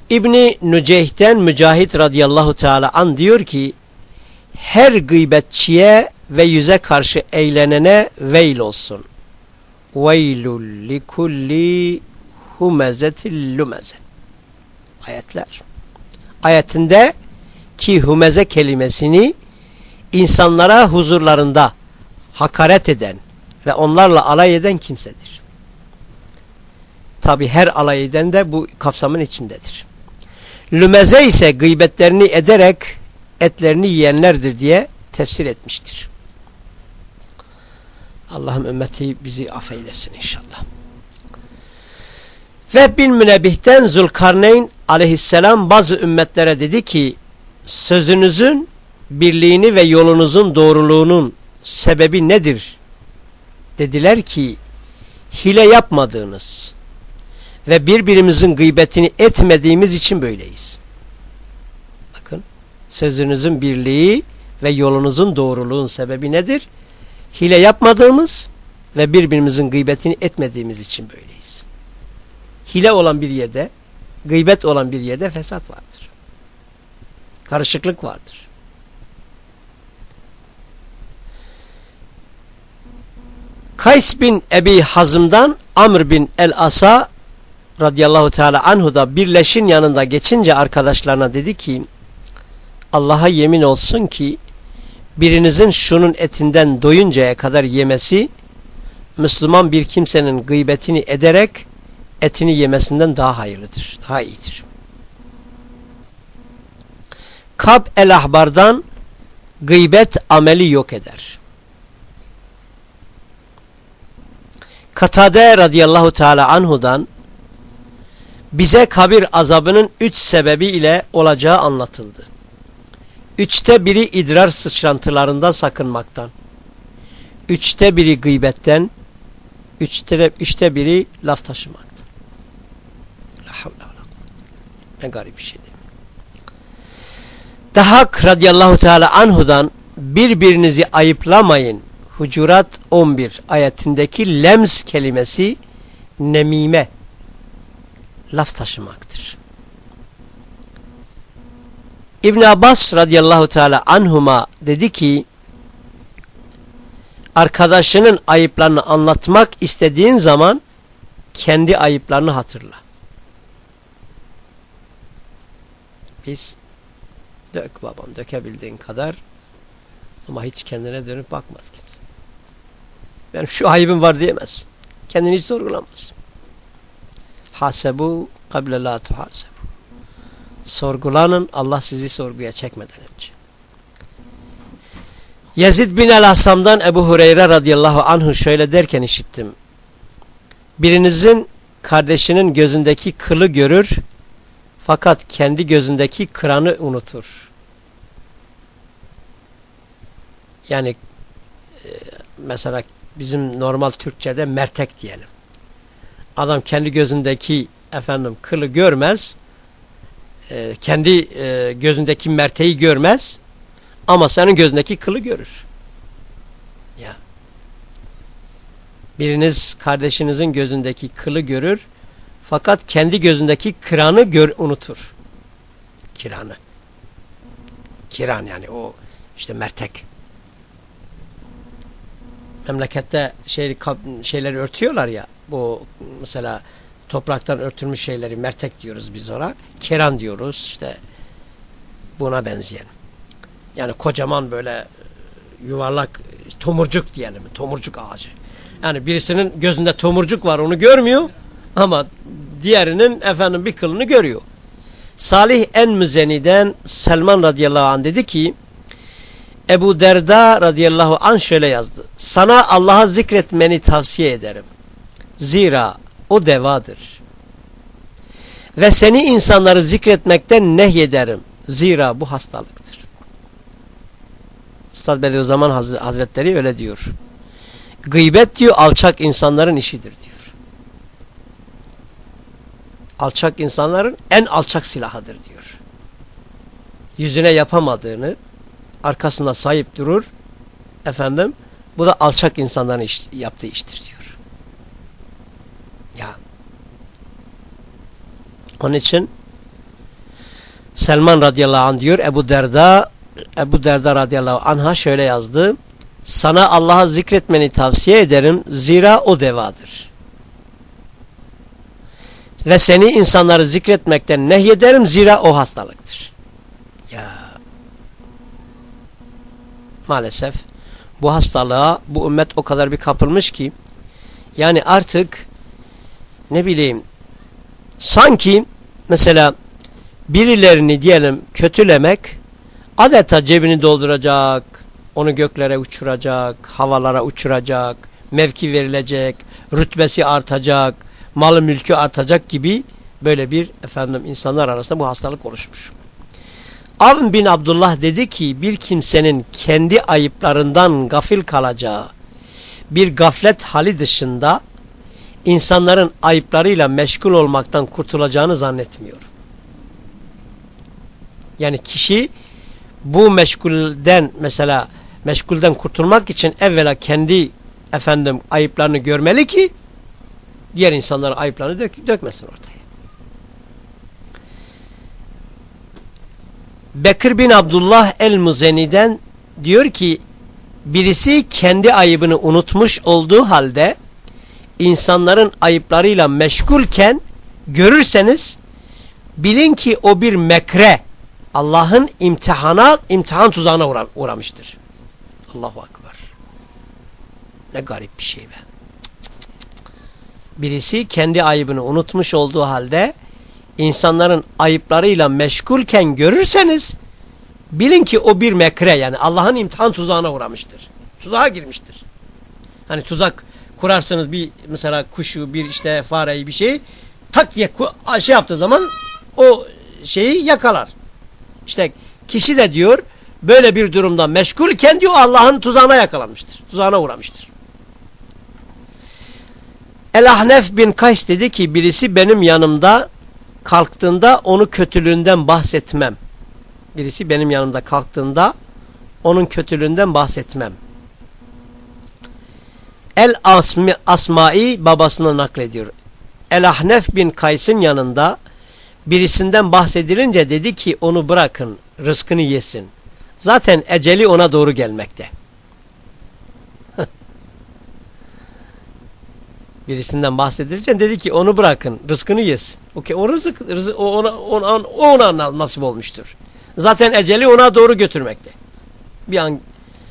İbni Nüceyh'ten Mücahit radıyallahu teala an diyor ki her gıybetçiye ve yüze karşı eğlenene veil olsun. Veylul likulli humezetil lumeze. Ayetler. Ayetinde ki humeze kelimesini insanlara huzurlarında hakaret eden ve onlarla alay eden kimsedir. Tabi her alay eden de bu kapsamın içindedir. Lümeze ise gıybetlerini ederek etlerini yiyenlerdir diye tefsir etmiştir. Allah'ım ümmeti bizi affeylesin inşallah. Ve bin Münebih'ten Zulkarneyn aleyhisselam bazı ümmetlere dedi ki sözünüzün birliğini ve yolunuzun doğruluğunun sebebi nedir? Dediler ki hile yapmadığınız ve birbirimizin gıybetini etmediğimiz için böyleyiz. Bakın sözünüzün birliği ve yolunuzun doğruluğun sebebi nedir? Hile yapmadığımız ve birbirimizin gıybetini etmediğimiz için böyleyiz. Hile olan bir yerde, gıybet olan bir yerde fesat vardır. Karışıklık vardır. Kays bin Ebi Hazım'dan Amr bin El-Asa radıyallahu teala anhu da birleşin yanında geçince arkadaşlarına dedi ki Allah'a yemin olsun ki birinizin şunun etinden doyuncaya kadar yemesi Müslüman bir kimsenin gıybetini ederek etini yemesinden daha hayırlıdır, daha iyidir. Kab el-Ahbar'dan gıybet ameli yok eder. Katade radıyallahu teala anhudan bize kabir azabının üç sebebi ile olacağı anlatıldı. Üçte biri idrar sıçrantılarından sakınmaktan. Üçte biri gıybetten. Üçte, üçte biri laf taşımaktan. Ne garip bir şey değil mi? Dahak radıyallahu teala anhudan birbirinizi ayıplamayın. Hucurat 11 ayetindeki lems kelimesi nemime laf taşımaktır. İbn Abbas radıyallahu teala anhuma dedi ki arkadaşının ayıplarını anlatmak istediğin zaman kendi ayıplarını hatırla. Biz dök babam dökebildiğin kadar ama hiç kendine dönüp bakmaz kimse. Benim şu ayıbım var diyemez. Kendini hiç sorgulamaz. Hasebu kable la tuhasebu. Sorgulanın Allah sizi sorguya çekmeden önce. Yazid bin el-Hasam'dan Ebu Hureyre radıyallahu anhu şöyle derken işittim. Birinizin kardeşinin gözündeki kılı görür fakat kendi gözündeki kıranı unutur. Yani e, mesela bizim normal Türkçe'de mertek diyelim. Adam kendi gözündeki efendim kılı görmez. E, kendi e, gözündeki merteği görmez. Ama senin gözündeki kılı görür. Ya. Biriniz kardeşinizin gözündeki kılı görür. Fakat kendi gözündeki kıranı gör, unutur. Kiranı. Kiran yani o işte mertek. Memlekette şey, şeyleri örtüyorlar ya. Bu mesela topraktan örtülmüş şeyleri mertek diyoruz biz ona. Kiran diyoruz işte buna benzeyen. Yani kocaman böyle e, yuvarlak tomurcuk diyelim. Tomurcuk ağacı. Yani birisinin gözünde tomurcuk var onu görmüyor ama diğerinin efendim bir kılını görüyor. Salih en müzeniden Selman radıyallahu anh dedi ki Ebu Derda radıyallahu anh şöyle yazdı. Sana Allah'a zikretmeni tavsiye ederim. Zira o devadır. Ve seni insanları zikretmekten nehyederim. Zira bu hastalıktır. Üstad Bediüzzaman Hazretleri öyle diyor. Gıybet diyor alçak insanların işidir diyor. Alçak insanların en alçak silahıdır diyor. Yüzüne yapamadığını arkasında sahip durur. Efendim bu da alçak insanların iş, yaptığı iştir diyor. Ya. Onun için Selman radıyallahu anh diyor Ebu Derda Ebu Derda radıyallahu anha şöyle yazdı. Sana Allah'a zikretmeni tavsiye ederim. Zira o devadır. Ve seni insanları zikretmekten nehyederim. Zira o hastalıktır. Ya. Maalesef bu hastalığa bu ümmet o kadar bir kapılmış ki yani artık ne bileyim sanki mesela birilerini diyelim kötülemek adeta cebini dolduracak, onu göklere uçuracak, havalara uçuracak, mevki verilecek, rütbesi artacak, malı mülkü artacak gibi böyle bir efendim insanlar arasında bu hastalık oluşmuş. Avn bin Abdullah dedi ki bir kimsenin kendi ayıplarından gafil kalacağı bir gaflet hali dışında insanların ayıplarıyla meşgul olmaktan kurtulacağını zannetmiyor. Yani kişi bu meşgulden mesela meşgulden kurtulmak için evvela kendi efendim ayıplarını görmeli ki diğer insanların ayıplarını dök, dökmesin ortaya. Bekir bin Abdullah el-Muzeni'den diyor ki birisi kendi ayıbını unutmuş olduğu halde insanların ayıplarıyla meşgulken görürseniz bilin ki o bir mekre Allah'ın imtihana, imtihan tuzağına uğra uğramıştır. Allahu Akbar. Ne garip bir şey be. Birisi kendi ayıbını unutmuş olduğu halde insanların ayıplarıyla meşgulken görürseniz bilin ki o bir mekre yani Allah'ın imtihan tuzağına uğramıştır. Tuzağa girmiştir. Hani tuzak kurarsınız bir mesela kuşu bir işte fareyi bir şey tak diye şey yaptığı zaman o şeyi yakalar. İşte kişi de diyor böyle bir durumda meşgulken diyor Allah'ın tuzağına yakalanmıştır. Tuzağına uğramıştır. El-Ahnef bin Kays dedi ki birisi benim yanımda kalktığında onu kötülüğünden bahsetmem. Birisi benim yanımda kalktığında onun kötülüğünden bahsetmem. El Asmi, Asma'i babasına naklediyor. El Ahnef bin Kays'ın yanında birisinden bahsedilince dedi ki onu bırakın rızkını yesin. Zaten eceli ona doğru gelmekte. birisinden bahsedilince dedi ki onu bırakın rızkını yesin. Okay, o rızık, rızık o ona, ona, ona nasip olmuştur. Zaten eceli ona doğru götürmekte. Bir an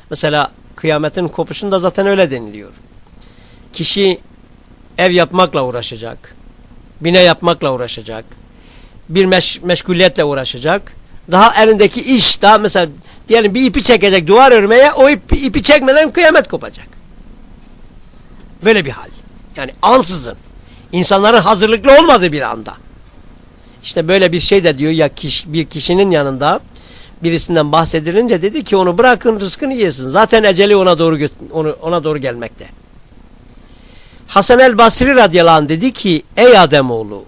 mesela kıyametin kopuşunda zaten öyle deniliyor. Kişi ev yapmakla uğraşacak. Bine yapmakla uğraşacak. Bir meş meşguliyetle uğraşacak. Daha elindeki iş daha mesela diyelim bir ipi çekecek duvar örmeye o ipi, ipi çekmeden kıyamet kopacak. Böyle bir hal. Yani ansızın. İnsanların hazırlıklı olmadığı bir anda. İşte böyle bir şey de diyor ya kişi, bir kişinin yanında birisinden bahsedilince dedi ki onu bırakın rızkını yesin. Zaten eceli ona doğru ona doğru gelmekte. Hasan el Basri radıyallahu anh dedi ki ey Ademoğlu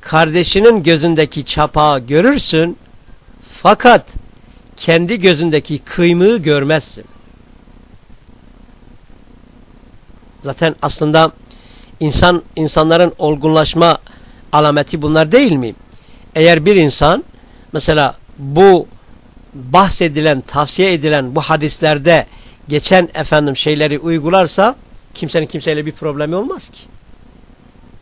kardeşinin gözündeki çapağı görürsün fakat kendi gözündeki kıymığı görmezsin. Zaten aslında insan insanların olgunlaşma alameti bunlar değil mi? Eğer bir insan mesela bu bahsedilen, tavsiye edilen bu hadislerde geçen efendim şeyleri uygularsa kimsenin kimseyle bir problemi olmaz ki.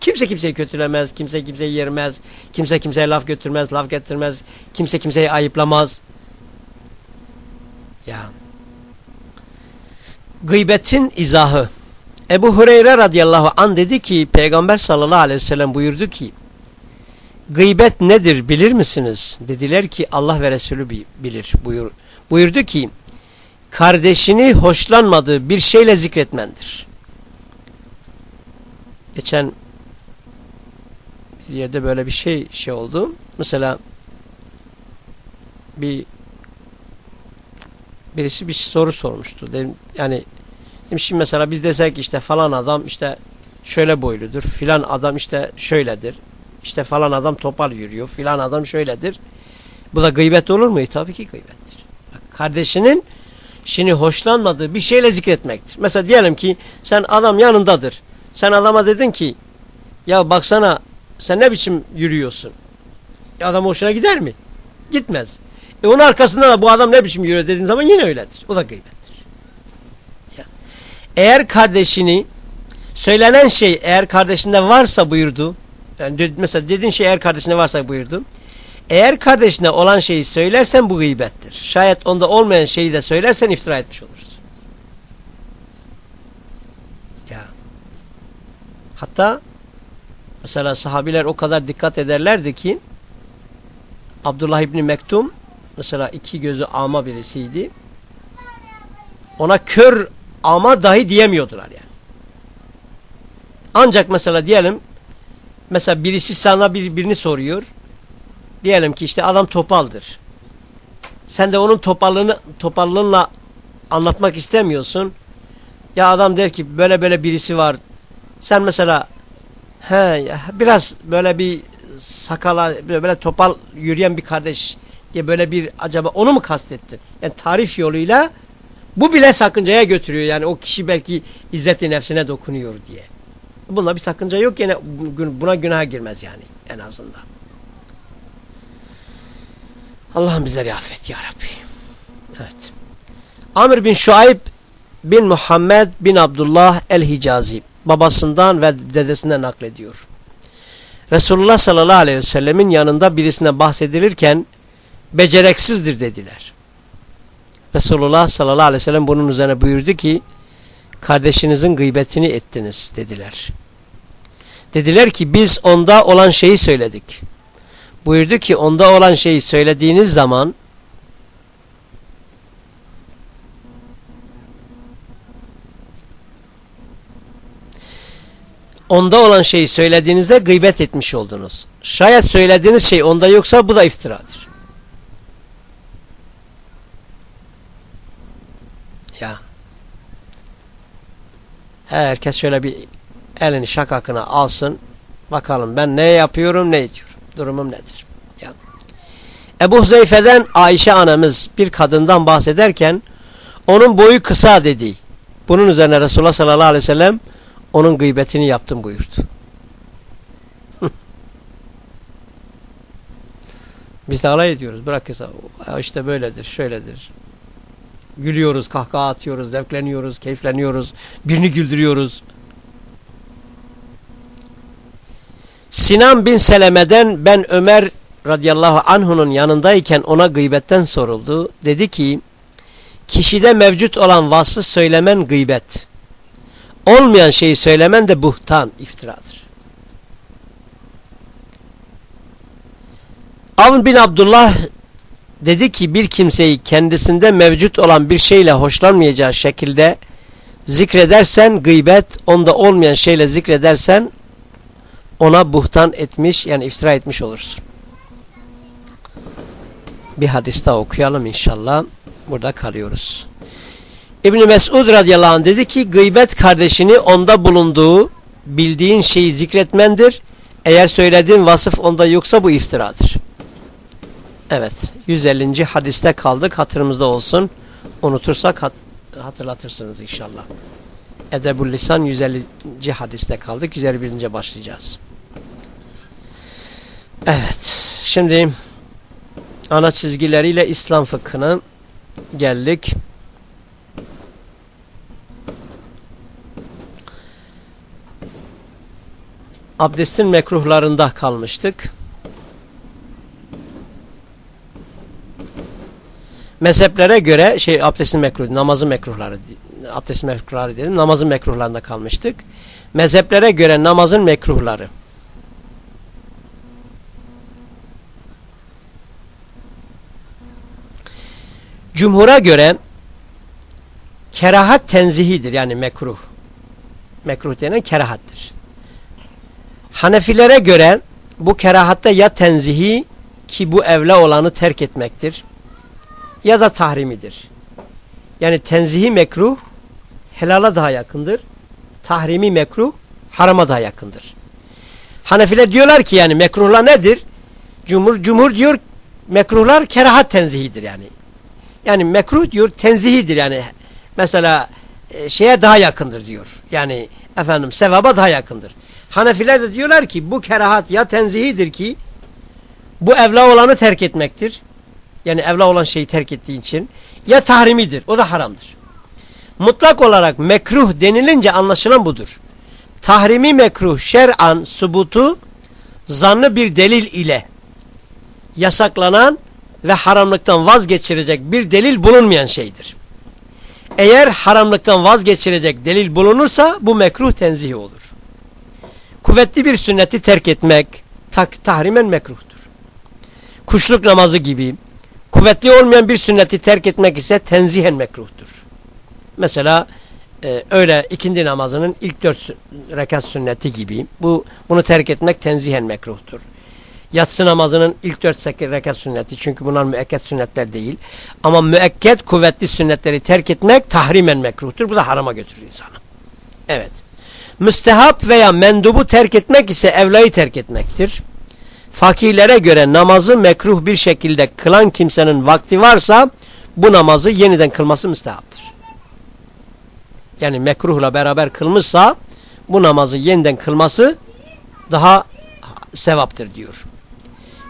Kimse kimseyi kötülemez, kimse kimseyi yermez, kimse kimseye laf götürmez, laf getirmez, kimse kimseyi ayıplamaz. Ya. Gıybetin izahı. Ebu Hureyre radıyallahu an dedi ki Peygamber sallallahu aleyhi ve sellem buyurdu ki Gıybet nedir bilir misiniz? Dediler ki Allah ve Resulü bilir. Buyur, buyurdu ki kardeşini hoşlanmadığı bir şeyle zikretmendir. Geçen bir yerde böyle bir şey şey oldu. Mesela bir birisi bir soru sormuştu. Yani şimdi mesela biz desek işte falan adam işte şöyle boyludur. Filan adam işte şöyledir. İşte falan adam topal yürüyor. Filan adam şöyledir. Bu da gıybet olur mu? E, tabii ki gıybettir. Bak, kardeşinin şimdi hoşlanmadığı bir şeyle zikretmektir. Mesela diyelim ki sen adam yanındadır. Sen adama dedin ki ya baksana sen ne biçim yürüyorsun? E, adam hoşuna gider mi? Gitmez. E onun arkasında da bu adam ne biçim yürüyor dediğin zaman yine öyledir. O da gıybettir. Ya. Eğer kardeşini söylenen şey eğer kardeşinde varsa buyurdu yani mesela dediğin şey eğer kardeşine varsa buyurdu. Eğer kardeşine olan şeyi söylersen bu gıybettir. Şayet onda olmayan şeyi de söylersen iftira etmiş olursun. Ya. Hatta mesela sahabiler o kadar dikkat ederlerdi ki Abdullah İbni Mektum mesela iki gözü ama birisiydi. Ona kör ama dahi diyemiyordular yani. Ancak mesela diyelim mesela birisi sana bir, birini soruyor. Diyelim ki işte adam topaldır. Sen de onun topallığını topallığınla anlatmak istemiyorsun. Ya adam der ki böyle böyle birisi var. Sen mesela he biraz böyle bir sakala böyle topal yürüyen bir kardeş diye böyle bir acaba onu mu kastettin? Yani tarif yoluyla bu bile sakıncaya götürüyor. Yani o kişi belki izzeti nefsine dokunuyor diye. Bunda bir sakınca yok yine buna günah girmez yani en azından. Allah'ım bizleri affet ya Rabbi. Evet. Amr bin Şuayb bin Muhammed bin Abdullah el-Hicazi babasından ve dedesinden naklediyor. Resulullah sallallahu aleyhi ve sellemin yanında birisine bahsedilirken becereksizdir dediler. Resulullah sallallahu aleyhi ve sellem bunun üzerine buyurdu ki kardeşinizin gıybetini ettiniz dediler. Dediler ki biz onda olan şeyi söyledik. Buyurdu ki onda olan şeyi söylediğiniz zaman onda olan şeyi söylediğinizde gıybet etmiş oldunuz. Şayet söylediğiniz şey onda yoksa bu da iftiradır. Ya. Herkes şöyle bir elini şakakına alsın. Bakalım ben ne yapıyorum ne ediyorum. Durumum nedir? Ya. Ebu Huzeyfe'den Ayşe anamız bir kadından bahsederken onun boyu kısa dedi. Bunun üzerine Resulullah sallallahu aleyhi ve sellem onun gıybetini yaptım buyurdu. Biz de alay ediyoruz. Bırak hesabı. İşte böyledir, şöyledir. Gülüyoruz, kahkaha atıyoruz, zevkleniyoruz, keyifleniyoruz. Birini güldürüyoruz. Sinan bin Seleme'den ben Ömer radıyallahu anh'unun yanındayken ona gıybetten soruldu. Dedi ki, kişide mevcut olan vasfı söylemen gıybet. Olmayan şeyi söylemen de buhtan, iftiradır. Avn bin Abdullah dedi ki bir kimseyi kendisinde mevcut olan bir şeyle hoşlanmayacağı şekilde zikredersen gıybet, onda olmayan şeyle zikredersen ona buhtan etmiş yani iftira etmiş olursun. Bir hadis daha okuyalım inşallah. Burada kalıyoruz. İbni Mesud radıyallahu anh dedi ki gıybet kardeşini onda bulunduğu bildiğin şeyi zikretmendir. Eğer söylediğin vasıf onda yoksa bu iftiradır. Evet 150. hadiste kaldık hatırımızda olsun. Unutursak hat hatırlatırsınız inşallah. Edebul Lisan 150. hadiste kaldık. 151. başlayacağız. Evet şimdi ana çizgileriyle İslam fıkhına geldik. Abdestin mekruhlarında kalmıştık. Mezheplere göre şey abdestin mekruh, namazın mekruhları, abdestin mekruhları dedim, namazın mekruhlarında kalmıştık. Mezheplere göre namazın mekruhları. Cumhur'a göre kerahat tenzihidir yani mekruh. Mekruh denen kerahattır. Hanefilere göre bu kerahatta ya tenzihi ki bu evla olanı terk etmektir ya da tahrimidir. Yani tenzihi mekruh helala daha yakındır. Tahrimi mekruh harama daha yakındır. Hanefiler diyorlar ki yani mekruhlar nedir? Cumhur, cumhur diyor mekruhlar kerahat tenzihidir yani. Yani mekruh diyor tenzihidir yani. Mesela e, şeye daha yakındır diyor. Yani efendim sevaba daha yakındır. Hanefiler de diyorlar ki bu kerahat ya tenzihidir ki bu evla olanı terk etmektir. Yani evla olan şeyi terk ettiği için ya tahrimidir. O da haramdır. Mutlak olarak mekruh denilince anlaşılan budur. Tahrimi mekruh şer'an subutu zanlı bir delil ile yasaklanan ve haramlıktan vazgeçirecek bir delil bulunmayan şeydir. Eğer haramlıktan vazgeçirecek delil bulunursa bu mekruh tenzihi olur. Kuvvetli bir sünneti terk etmek tahrimen mekruhtur. Kuşluk namazı gibi kuvvetli olmayan bir sünneti terk etmek ise tenzihen mekruhtur. Mesela e, öyle ikindi namazının ilk dört rekat sünneti gibi bu bunu terk etmek tenzihen mekruhtur. Yatsı namazının ilk dört rekat sünneti çünkü bunlar müekket sünnetler değil. Ama müekket kuvvetli sünnetleri terk etmek tahrimen mekruhtur. Bu da harama götürür insanı. Evet. Müstehap veya mendubu terk etmek ise evlayı terk etmektir. Fakirlere göre namazı mekruh bir şekilde kılan kimsenin vakti varsa bu namazı yeniden kılması müstehaptır. Yani mekruhla beraber kılmışsa bu namazı yeniden kılması daha sevaptır diyor.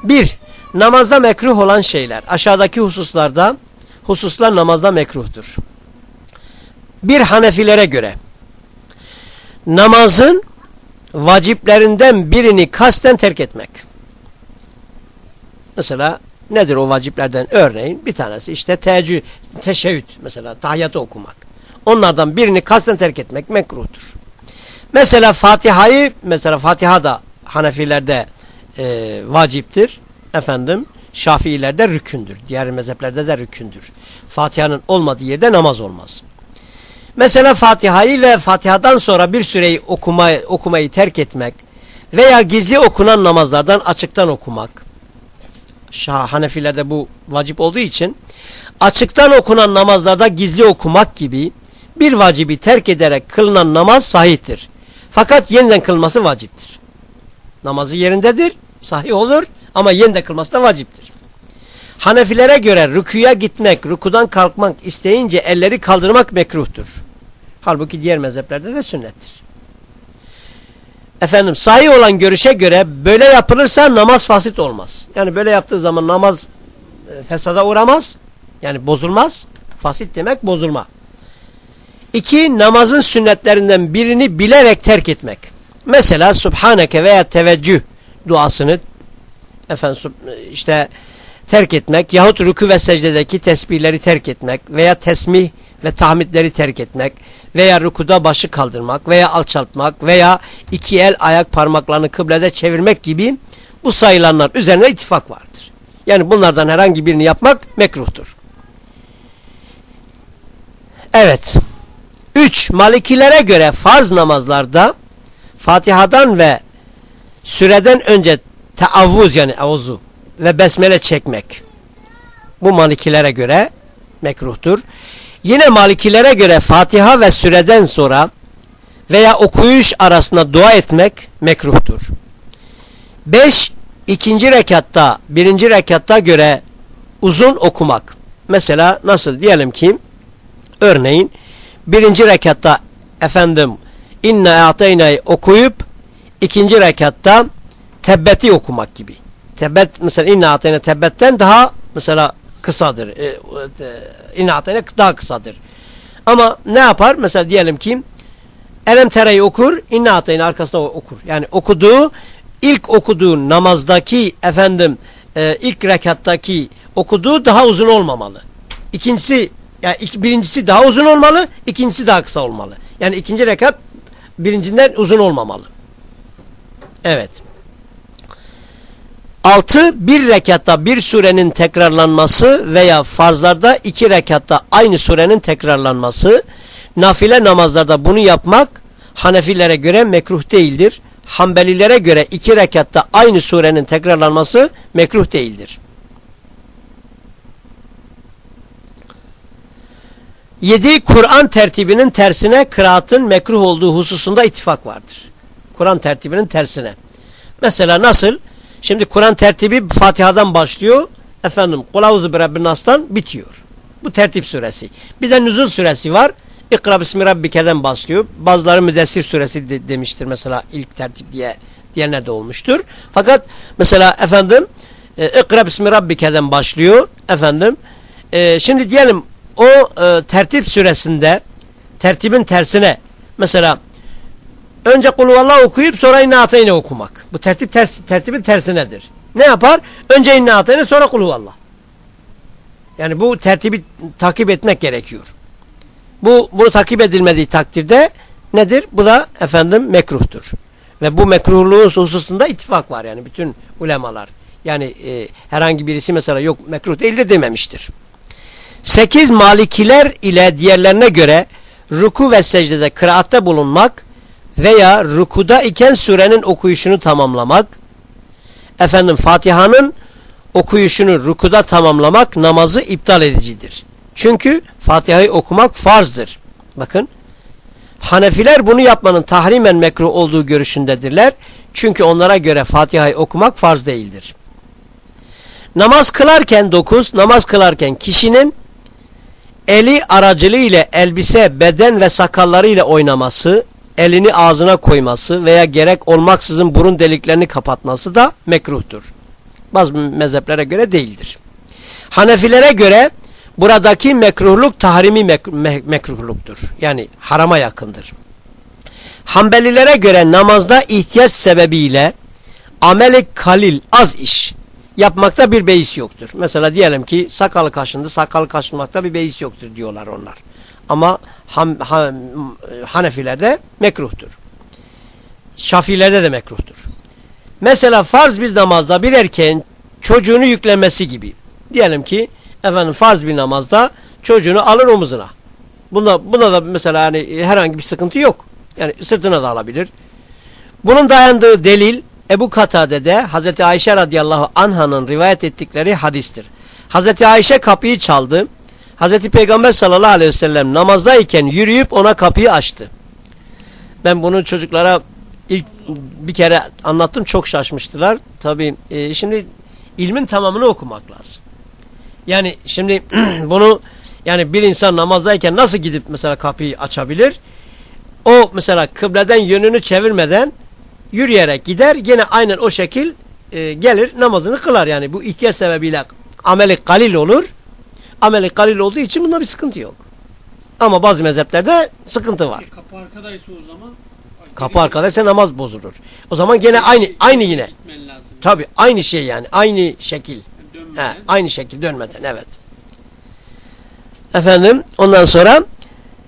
Bir, namazda mekruh olan şeyler. Aşağıdaki hususlarda hususlar namazda mekruhtur. Bir Hanefilere göre namazın vaciplerinden birini kasten terk etmek. Mesela nedir o vaciplerden? Örneğin bir tanesi işte teheccüd, teşebbüt mesela tahiyyatı okumak. Onlardan birini kasten terk etmek mekruhtur. Mesela Fatiha'yı mesela Fatiha da Hanefilerde e, vaciptir. Efendim Şafiilerde rükündür. Diğer mezheplerde de rükündür. Fatiha'nın olmadığı yerde namaz olmaz. Mesela Fatiha'yı ve Fatiha'dan sonra bir süreyi okuma, okumayı terk etmek veya gizli okunan namazlardan açıktan okumak. Şah Hanefilerde bu vacip olduğu için açıktan okunan namazlarda gizli okumak gibi bir vacibi terk ederek kılınan namaz sahihtir. Fakat yeniden kılması vaciptir. Namazı yerindedir, sahih olur Ama yeniden kılması da vaciptir. Hanefilere göre rükuya gitmek, rükudan kalkmak isteyince elleri kaldırmak mekruhtur. Halbuki diğer mezheplerde de sünnettir. Efendim sahih olan görüşe göre böyle yapılırsa namaz fasit olmaz. Yani böyle yaptığı zaman namaz e, fesada uğramaz. Yani bozulmaz. Fasit demek bozulma. İki, namazın sünnetlerinden birini bilerek terk etmek. Mesela Subhaneke veya teveccüh duasını efendim işte terk etmek yahut rükü ve secdedeki tesbihleri terk etmek veya tesmih ve tahmidleri terk etmek veya rükuda başı kaldırmak veya alçaltmak veya iki el ayak parmaklarını kıblede çevirmek gibi bu sayılanlar üzerine ittifak vardır. Yani bunlardan herhangi birini yapmak mekruhtur. Evet. Üç, Malikilere göre farz namazlarda Fatiha'dan ve süreden önce teavvuz yani avuzu ve besmele çekmek. Bu Malikilere göre mekruhtur. Yine Malikilere göre Fatiha ve süreden sonra veya okuyuş arasında dua etmek mekruhtur. Beş, ikinci rekatta, birinci rekatta göre uzun okumak. Mesela nasıl diyelim ki örneğin birinci rekatta efendim inna a'teyna'yı okuyup ikinci rekatta tebbeti okumak gibi. Tebbet mesela inna a'teyna tebbetten daha mesela kısadır. E, e, inna a'teyna daha kısadır. Ama ne yapar? Mesela diyelim ki Elem tereyi okur, inna atayın arkasında okur. Yani okuduğu, ilk okuduğu namazdaki efendim e, ilk rekattaki okuduğu daha uzun olmamalı. İkincisi yani birincisi daha uzun olmalı, ikincisi daha kısa olmalı. Yani ikinci rekat birincinden uzun olmamalı. Evet. Altı, bir rekatta bir surenin tekrarlanması veya farzlarda iki rekatta aynı surenin tekrarlanması. Nafile namazlarda bunu yapmak Hanefilere göre mekruh değildir. Hanbelilere göre iki rekatta aynı surenin tekrarlanması mekruh değildir. Yedi, Kur'an tertibinin tersine kıraatın mekruh olduğu hususunda ittifak vardır. Kur'an tertibinin tersine. Mesela nasıl? Şimdi Kur'an tertibi Fatiha'dan başlıyor. Efendim, Kulavuz bir Nas'tan bitiyor. Bu tertip suresi. Bir de Nüzul suresi var. İkra bismi rabbike'den başlıyor. Bazıları Müdessir suresi de, demiştir mesela ilk tertip diye diyenler de olmuştur. Fakat mesela efendim e, İkra bismi rabbike'den başlıyor. Efendim e, şimdi diyelim o e, tertip süresinde tertibin tersine mesela önce kulüvallah okuyup sonra inna atayne okumak. Bu tertip ters, tertibin tersinedir. Ne yapar? Önce inna atayne sonra kulüvallah. Yani bu tertibi takip etmek gerekiyor. Bu bunu takip edilmediği takdirde nedir? Bu da efendim mekruhtur. Ve bu mekruhluğun hususunda ittifak var yani bütün ulemalar. Yani e, herhangi birisi mesela yok mekruh değildir dememiştir. Sekiz malikiler ile diğerlerine göre ruku ve secdede kıraatte bulunmak veya rukuda iken surenin okuyuşunu tamamlamak, efendim Fatiha'nın okuyuşunu rukuda tamamlamak namazı iptal edicidir. Çünkü Fatiha'yı okumak farzdır. Bakın. Hanefiler bunu yapmanın tahrimen mekruh olduğu görüşündedirler. Çünkü onlara göre Fatiha'yı okumak farz değildir. Namaz kılarken dokuz, namaz kılarken kişinin eli aracılığı ile elbise, beden ve sakalları ile oynaması, elini ağzına koyması veya gerek olmaksızın burun deliklerini kapatması da mekruhtur. Bazı mezheplere göre değildir. Hanefilere göre buradaki mekruhluk tahrimi mek mekruhluktur. Yani harama yakındır. Hanbelilere göre namazda ihtiyaç sebebiyle ameli kalil az iş yapmakta bir beis yoktur. Mesela diyelim ki sakalı kaşındı, sakalı kaşınmakta bir beis yoktur diyorlar onlar. Ama ham, ha, Hanefilerde mekruhtur. Şafilerde de mekruhtur. Mesela farz biz namazda bir erkeğin çocuğunu yüklemesi gibi. Diyelim ki efendim farz bir namazda çocuğunu alır omuzuna. Bunda, buna da mesela hani herhangi bir sıkıntı yok. Yani sırtına da alabilir. Bunun dayandığı delil Ebu Katade'de Hazreti Ayşe radıyallahu anhanın rivayet ettikleri hadistir. Hazreti Ayşe kapıyı çaldı. Hazreti Peygamber sallallahu aleyhi ve sellem namazdayken yürüyüp ona kapıyı açtı. Ben bunu çocuklara ilk bir kere anlattım çok şaşmıştılar. Tabi e, şimdi ilmin tamamını okumak lazım. Yani şimdi bunu yani bir insan namazdayken nasıl gidip mesela kapıyı açabilir? O mesela kıbleden yönünü çevirmeden yürüyerek gider yine aynen o şekil e, gelir namazını kılar. Yani bu ihtiyaç sebebiyle ameli kalil olur. Ameli kalil olduğu için bunda bir sıkıntı yok. Ama bazı mezheplerde sıkıntı var. Kapı arkadaysa o zaman Kapı arkadaysa namaz bozulur. O zaman gene aynı aynı yine. Tabi aynı şey yani. Aynı şekil. He, aynı şekil dönmeden evet. Efendim ondan sonra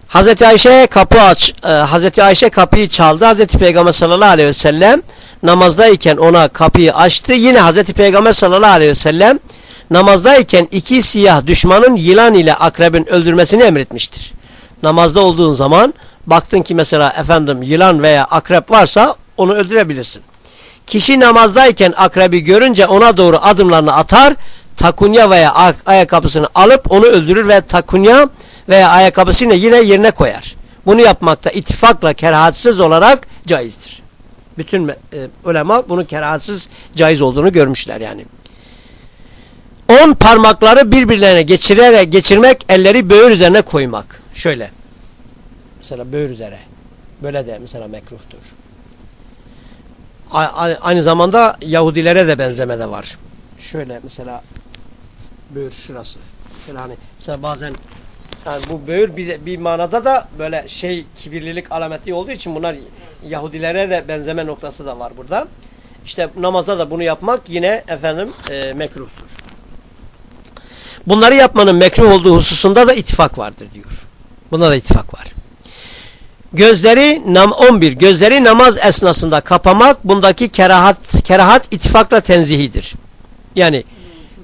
Hazreti Ayşe kapı aç e, Hazreti Ayşe kapıyı çaldı. Hazreti Peygamber sallallahu aleyhi ve sellem namazdayken ona kapıyı açtı. Yine Hazreti Peygamber sallallahu aleyhi ve sellem namazdayken iki siyah düşmanın yılan ile akrebin öldürmesini emretmiştir. Namazda olduğun zaman baktın ki mesela efendim yılan veya akrep varsa onu öldürebilirsin. Kişi namazdayken akrebi görünce ona doğru adımlarını atar, takunya veya ay- ayakkabısını alıp onu öldürür ve takunya veya ayakkabısını yine yerine koyar. Bunu yapmakta ittifakla kerahatsiz olarak caizdir. Bütün e, ulema bunun kerahatsiz caiz olduğunu görmüşler yani. On parmakları birbirlerine geçirerek geçirmek, elleri böğür üzerine koymak. Şöyle. Mesela böğür üzere. Böyle de mesela mekruhtur. Aynı zamanda Yahudilere de benzeme de var. Şöyle mesela böğür şurası. Şöyle hani mesela bazen yani bu böğür bir, bir manada da böyle şey kibirlilik alameti olduğu için bunlar Yahudilere de benzeme noktası da var burada. İşte namazda da bunu yapmak yine efendim e, mekruhtur. Bunları yapmanın mekruh olduğu hususunda da ittifak vardır diyor. Bunda da ittifak var. Gözleri nam 11 gözleri namaz esnasında kapamak bundaki kerahat kerahat ittifakla tenzihidir. Yani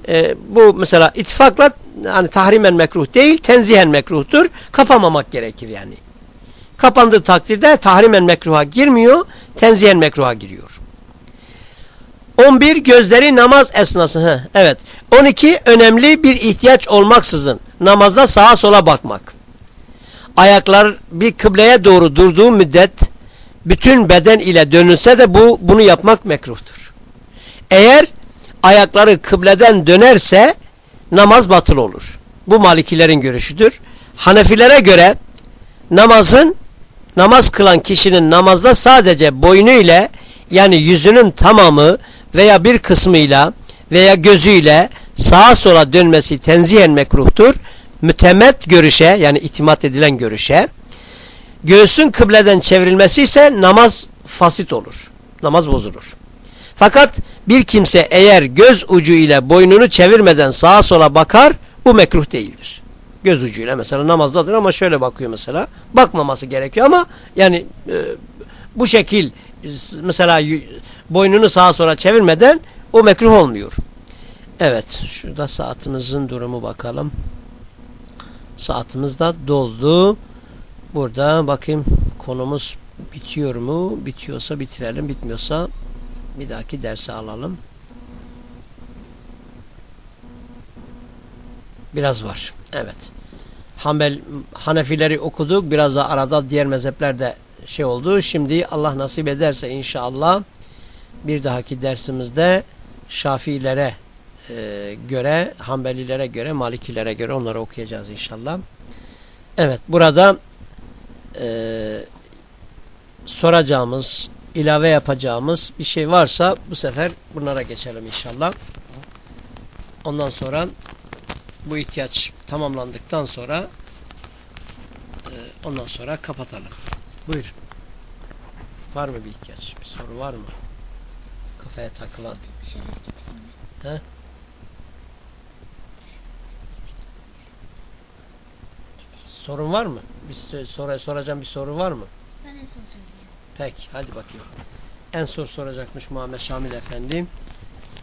e, bu mesela ittifakla hani tahrimen mekruh değil tenzihen mekruhtur. Kapamamak gerekir yani. Kapandığı takdirde tahrimen mekruha girmiyor, tenzihen mekruha giriyor. 11 gözleri namaz esnası. Heh, evet. 12 önemli bir ihtiyaç olmaksızın namazda sağa sola bakmak. Ayaklar bir kıbleye doğru durduğu müddet bütün beden ile dönülse de bu bunu yapmak mekruhtur. Eğer ayakları kıbleden dönerse namaz batıl olur. Bu Malikilerin görüşüdür. Hanefilere göre namazın namaz kılan kişinin namazda sadece boynu ile yani yüzünün tamamı veya bir kısmıyla veya gözüyle sağa sola dönmesi tenzihen mekruhtur. Mütemet görüşe yani itimat edilen görüşe göğsün kıbleden çevrilmesi ise namaz fasit olur. Namaz bozulur. Fakat bir kimse eğer göz ucu ile boynunu çevirmeden sağa sola bakar bu mekruh değildir. Göz ucuyla mesela namazdadır ama şöyle bakıyor mesela. Bakmaması gerekiyor ama yani e, bu şekil mesela boynunu sağa sola çevirmeden o mekruh olmuyor. Evet şurada saatimizin durumu bakalım. Saatimiz de doldu. Burada bakayım konumuz bitiyor mu? Bitiyorsa bitirelim. Bitmiyorsa bir dahaki derse alalım. Biraz var. Evet. Hanbel, Hanefileri okuduk. Biraz da arada diğer mezhepler de şey oldu. Şimdi Allah nasip ederse inşallah bir dahaki dersimizde Şafiilere e, göre, Hanbelilere göre, Malikilere göre onları okuyacağız inşallah. Evet. Burada e, soracağımız, ilave yapacağımız bir şey varsa bu sefer bunlara geçelim inşallah. Ondan sonra bu ihtiyaç tamamlandıktan sonra e, ondan sonra kapatalım. Buyur. Var mı bir ihtiyaç? Bir soru var mı? Kafaya takılan. He? Sorun var mı? Bir sor soracağım bir soru var mı? Ben en son söyleyeceğim. Peki hadi bakayım. En soru soracakmış Muhammed Şamil Efendi.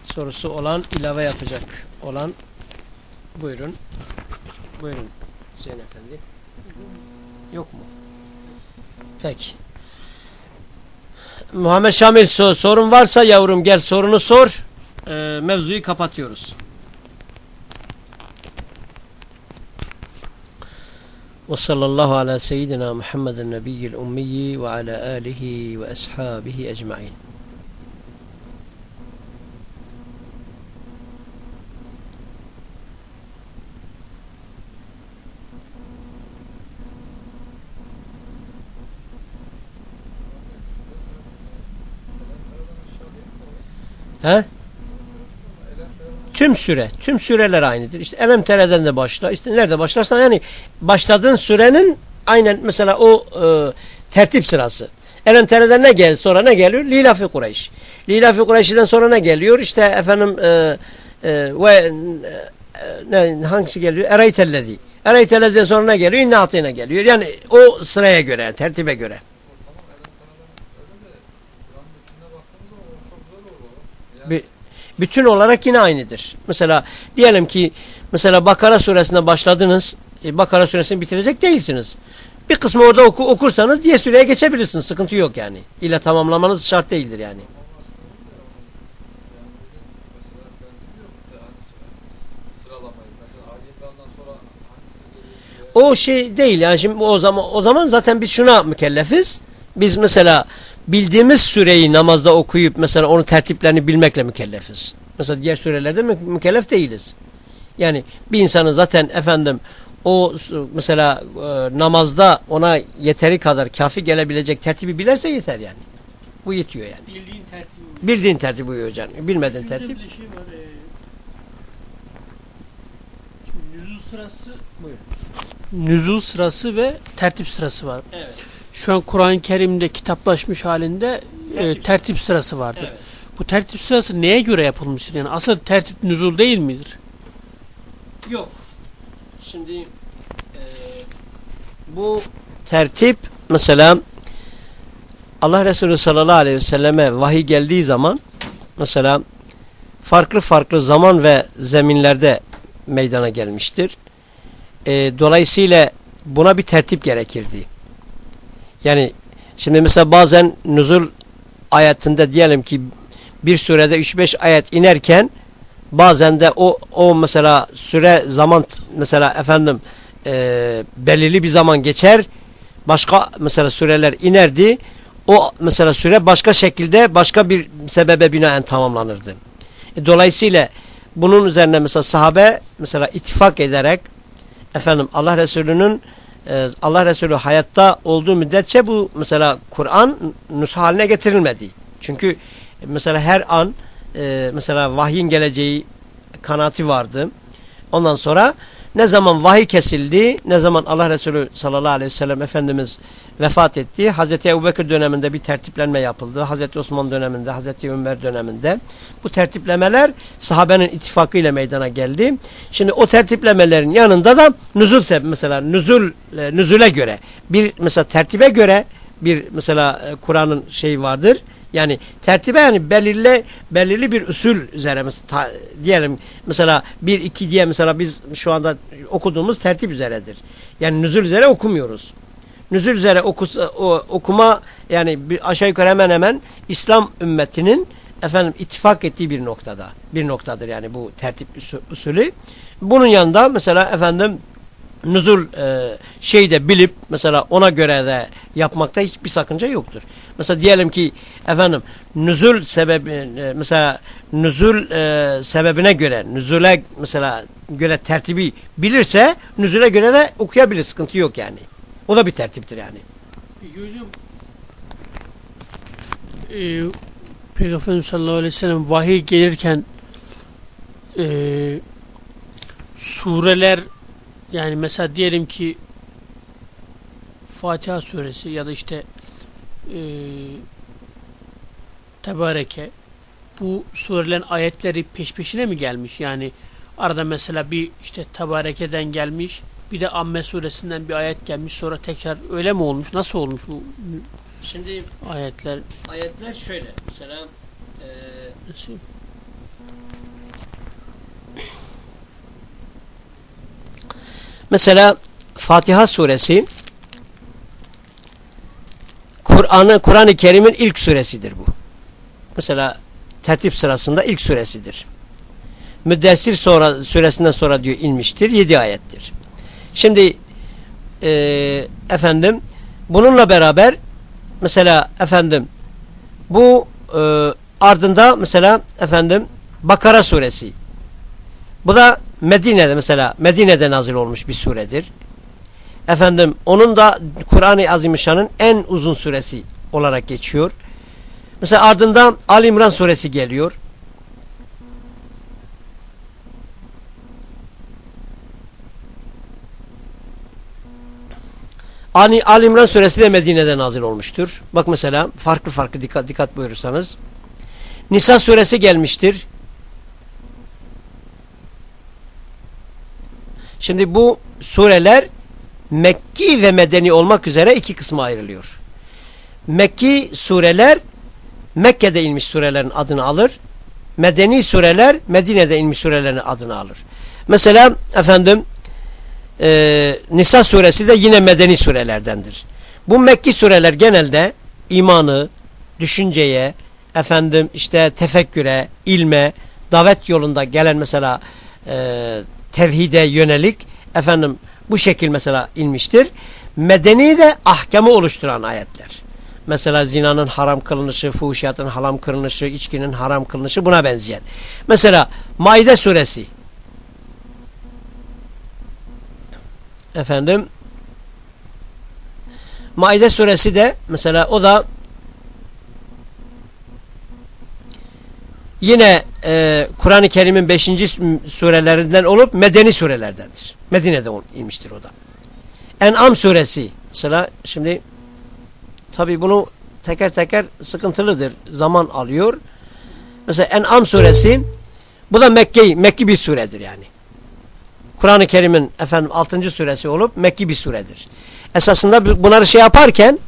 Sorusu olan ilave yapacak olan buyurun. Buyurun Hüseyin Efendi. Yok mu? Peki. Muhammed Şamil sorun varsa yavrum gel sorunu sor. E, mevzuyu kapatıyoruz. Ve sallallahu ala seyyidina Muhammeden nebiyil ummiyi ve ala alihi ve ashabihi ecmain. He? Tüm süre, tüm süreler aynıdır. İşte Elem Tere'den de başla. İşte nerede başlarsan yani başladığın sürenin aynen mesela o e, tertip sırası. Elem Tere'den ne gel sonra ne geliyor? Lilafi Kureyş. Lilafi Kureyş'den sonra ne geliyor? İşte efendim e, e, ve e, ne, hangisi geliyor? Ereytellezi. Ereytelleziden sonra ne geliyor? İnne geliyor. Yani o sıraya göre, tertibe göre. Bütün olarak yine aynıdır. Mesela diyelim ki mesela Bakara suresine başladınız. E, Bakara suresini bitirecek değilsiniz. Bir kısmı orada oku, okursanız diye süreye geçebilirsiniz. Sıkıntı yok yani. İlla tamamlamanız şart değildir yani. O şey değil yani şimdi o zaman o zaman zaten biz şuna mükellefiz. Biz mesela bildiğimiz süreyi namazda okuyup mesela onun tertiplerini bilmekle mükellefiz. Mesela diğer sürelerde mü mükellef değiliz. Yani bir insanın zaten efendim o mesela e, namazda ona yeteri kadar kafi gelebilecek tertibi bilerse yeter yani. Bu yetiyor yani. Bildiğin tertibi. Bildiğin tertibi uyuyor canım. Bilmediğin Şimdi tertip. Bir şey var. E, şimdi nüzul sırası Buyur. Nüzul sırası ve tertip sırası var. Evet. Şu an Kur'an-ı Kerim'de kitaplaşmış halinde tertip, e, tertip sırası vardır. Evet. Bu tertip sırası neye göre yapılmıştır? Yani asıl tertip nüzul değil midir? Yok. Şimdi e, bu tertip mesela Allah Resulü sallallahu aleyhi ve selleme vahiy geldiği zaman mesela farklı farklı zaman ve zeminlerde meydana gelmiştir. E, dolayısıyla buna bir tertip gerekirdi. Yani şimdi mesela bazen nüzul ayetinde diyelim ki bir sürede 3-5 ayet inerken bazen de o o mesela süre zaman mesela efendim e, belirli bir zaman geçer başka mesela süreler inerdi o mesela süre başka şekilde başka bir sebebe binaen tamamlanırdı. E, dolayısıyla bunun üzerine mesela sahabe mesela ittifak ederek efendim Allah Resulü'nün e, Allah Resulü hayatta olduğu müddetçe bu mesela Kur'an nus haline getirilmedi. Çünkü mesela her an e, mesela vahyin geleceği kanaati vardı. Ondan sonra ne zaman vahiy kesildi, ne zaman Allah Resulü sallallahu aleyhi ve sellem Efendimiz vefat etti. Hazreti Ebubekir döneminde bir tertiplenme yapıldı. Hazreti Osman döneminde, Hazreti Ömer döneminde. Bu tertiplemeler sahabenin ittifakıyla meydana geldi. Şimdi o tertiplemelerin yanında da nüzul mesela nüzul, e, nüzule göre bir mesela tertibe göre bir mesela e, Kur'an'ın şeyi vardır yani tertibe yani belirli belirli bir usul üzere mesela, diyelim mesela 1 2 diye mesela biz şu anda okuduğumuz tertip üzeredir. Yani nüzul üzere okumuyoruz. Nüzul üzere okus, o, okuma yani bir aşağı yukarı hemen hemen İslam ümmetinin efendim ittifak ettiği bir noktada. Bir noktadır yani bu tertip usulü. Bunun yanında mesela efendim nüzul e, şeyi de bilip mesela ona göre de yapmakta hiçbir sakınca yoktur. Mesela diyelim ki efendim nüzul sebebi e, mesela nüzul e, sebebine göre nüzule mesela göre tertibi bilirse nüzule göre de okuyabilir. Sıkıntı yok yani. O da bir tertiptir yani. Peki hocam e, Peygamber sallallahu aleyhi ve sellem vahiy gelirken e, sureler yani mesela diyelim ki Fatiha suresi ya da işte e, Tebareke bu surelerin ayetleri peş peşine mi gelmiş? Yani arada mesela bir işte Tebareke'den gelmiş bir de Amme suresinden bir ayet gelmiş sonra tekrar öyle mi olmuş? Nasıl olmuş bu Şimdi ayetler? ayetler şöyle mesela e, Nasıl? Mesela Fatiha suresi Kur'an'ı Kur'an-ı Kerim'in ilk suresidir bu. Mesela tertip sırasında ilk suresidir. Müddessir sonra suresinden sonra diyor inmiştir. Yedi ayettir. Şimdi e, efendim bununla beraber mesela efendim bu e, ardında mesela efendim Bakara suresi. Bu da Medine'de mesela Medine'de nazil olmuş bir suredir. Efendim onun da Kur'an-ı Azimüşşan'ın en uzun suresi olarak geçiyor. Mesela ardından Ali İmran suresi geliyor. Ali, Ali İmran suresi de Medine'de nazil olmuştur. Bak mesela farklı farklı dikkat, dikkat buyurursanız. Nisa suresi gelmiştir. Şimdi bu sureler Mekki ve Medeni olmak üzere iki kısma ayrılıyor. Mekki sureler Mekke'de inmiş surelerin adını alır. Medeni sureler Medine'de inmiş surelerin adını alır. Mesela efendim e, Nisa suresi de yine medeni surelerdendir. Bu Mekki sureler genelde imanı, düşünceye, efendim işte tefekküre, ilme, davet yolunda gelen mesela e, tevhide yönelik efendim bu şekil mesela inmiştir. Medeni de ahkamı oluşturan ayetler. Mesela zinanın haram kılınışı, fuhuşiyatın haram kılınışı, içkinin haram kılınışı buna benzeyen. Mesela Maide suresi efendim Maide suresi de mesela o da yine e, Kur'an-ı Kerim'in 5. surelerinden olup medeni surelerdendir. Medine'de inmiştir o da. En'am suresi mesela şimdi tabi bunu teker teker sıkıntılıdır. Zaman alıyor. Mesela En'am suresi bu da Mekki, Mekki bir suredir yani. Kur'an-ı Kerim'in efendim 6. suresi olup Mekki bir suredir. Esasında bunları şey yaparken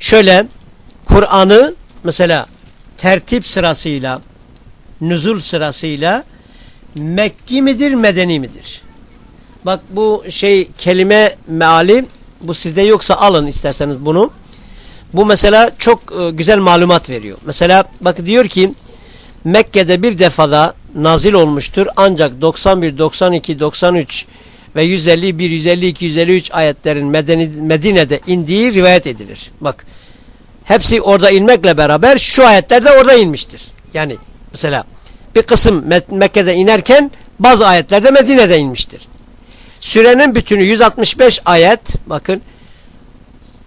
şöyle Kur'an'ı mesela tertip sırasıyla nüzul sırasıyla Mekki midir Medeni midir? Bak bu şey kelime meali bu sizde yoksa alın isterseniz bunu. Bu mesela çok e, güzel malumat veriyor. Mesela bak diyor ki Mekke'de bir defada nazil olmuştur. Ancak 91, 92, 93 ve 151, 152, 153 ayetlerin Medeni, Medine'de indiği rivayet edilir. Bak hepsi orada inmekle beraber şu ayetler de orada inmiştir. Yani mesela bir kısım Mekke'de inerken bazı ayetler de Medine'de inmiştir. Sürenin bütünü 165 ayet bakın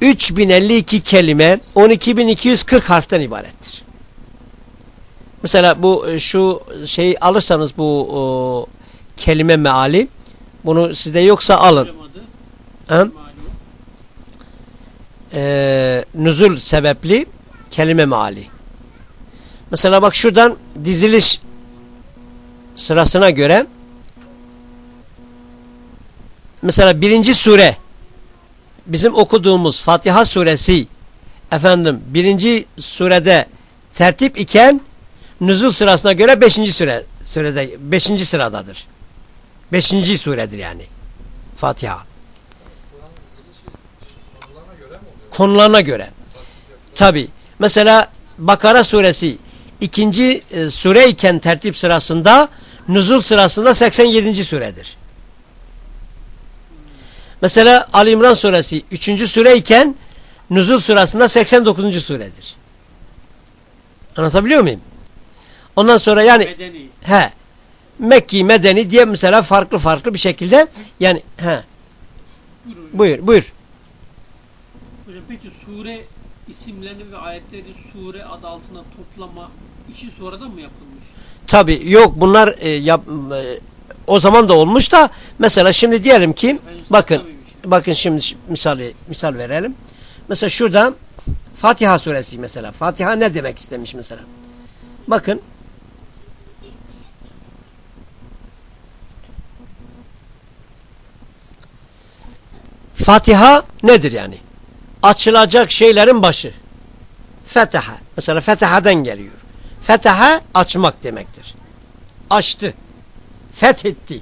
3052 kelime 12240 harften ibarettir. Mesela bu e, şu şeyi alırsanız bu o, kelime meali bunu sizde yoksa alın. Ee, nüzul sebepli kelime meali. Mesela bak şuradan diziliş sırasına göre mesela birinci sure bizim okuduğumuz Fatiha suresi efendim birinci surede tertip iken nüzul sırasına göre beşinci süre, sürede beşinci sıradadır. Beşinci suredir yani. Fatiha. Konularına göre. Tabi. Mesela Bakara suresi ikinci e, sure iken tertip sırasında nüzul sırasında 87. suredir. Mesela Ali İmran suresi 3. sure iken nüzul sırasında 89. suredir. Anlatabiliyor muyum? Ondan sonra yani medeni. he Mekki, Medeni diye mesela farklı farklı bir şekilde yani he buyur buyur. Hocam peki sure isimlerini ve ayetleri sure adı altına toplama işi sonradan mı yapılmış? Tabi yok bunlar e, yap, e, o zaman da olmuş da mesela şimdi diyelim ki Efendim, bakın bakın şimdi misal misal verelim. Mesela şurada Fatiha suresi mesela. Fatiha ne demek istemiş mesela? Bakın Fatiha nedir yani? Açılacak şeylerin başı. Fetaha. Mesela fetahadan geliyor. Fetaha açmak demektir. Açtı. Fethetti.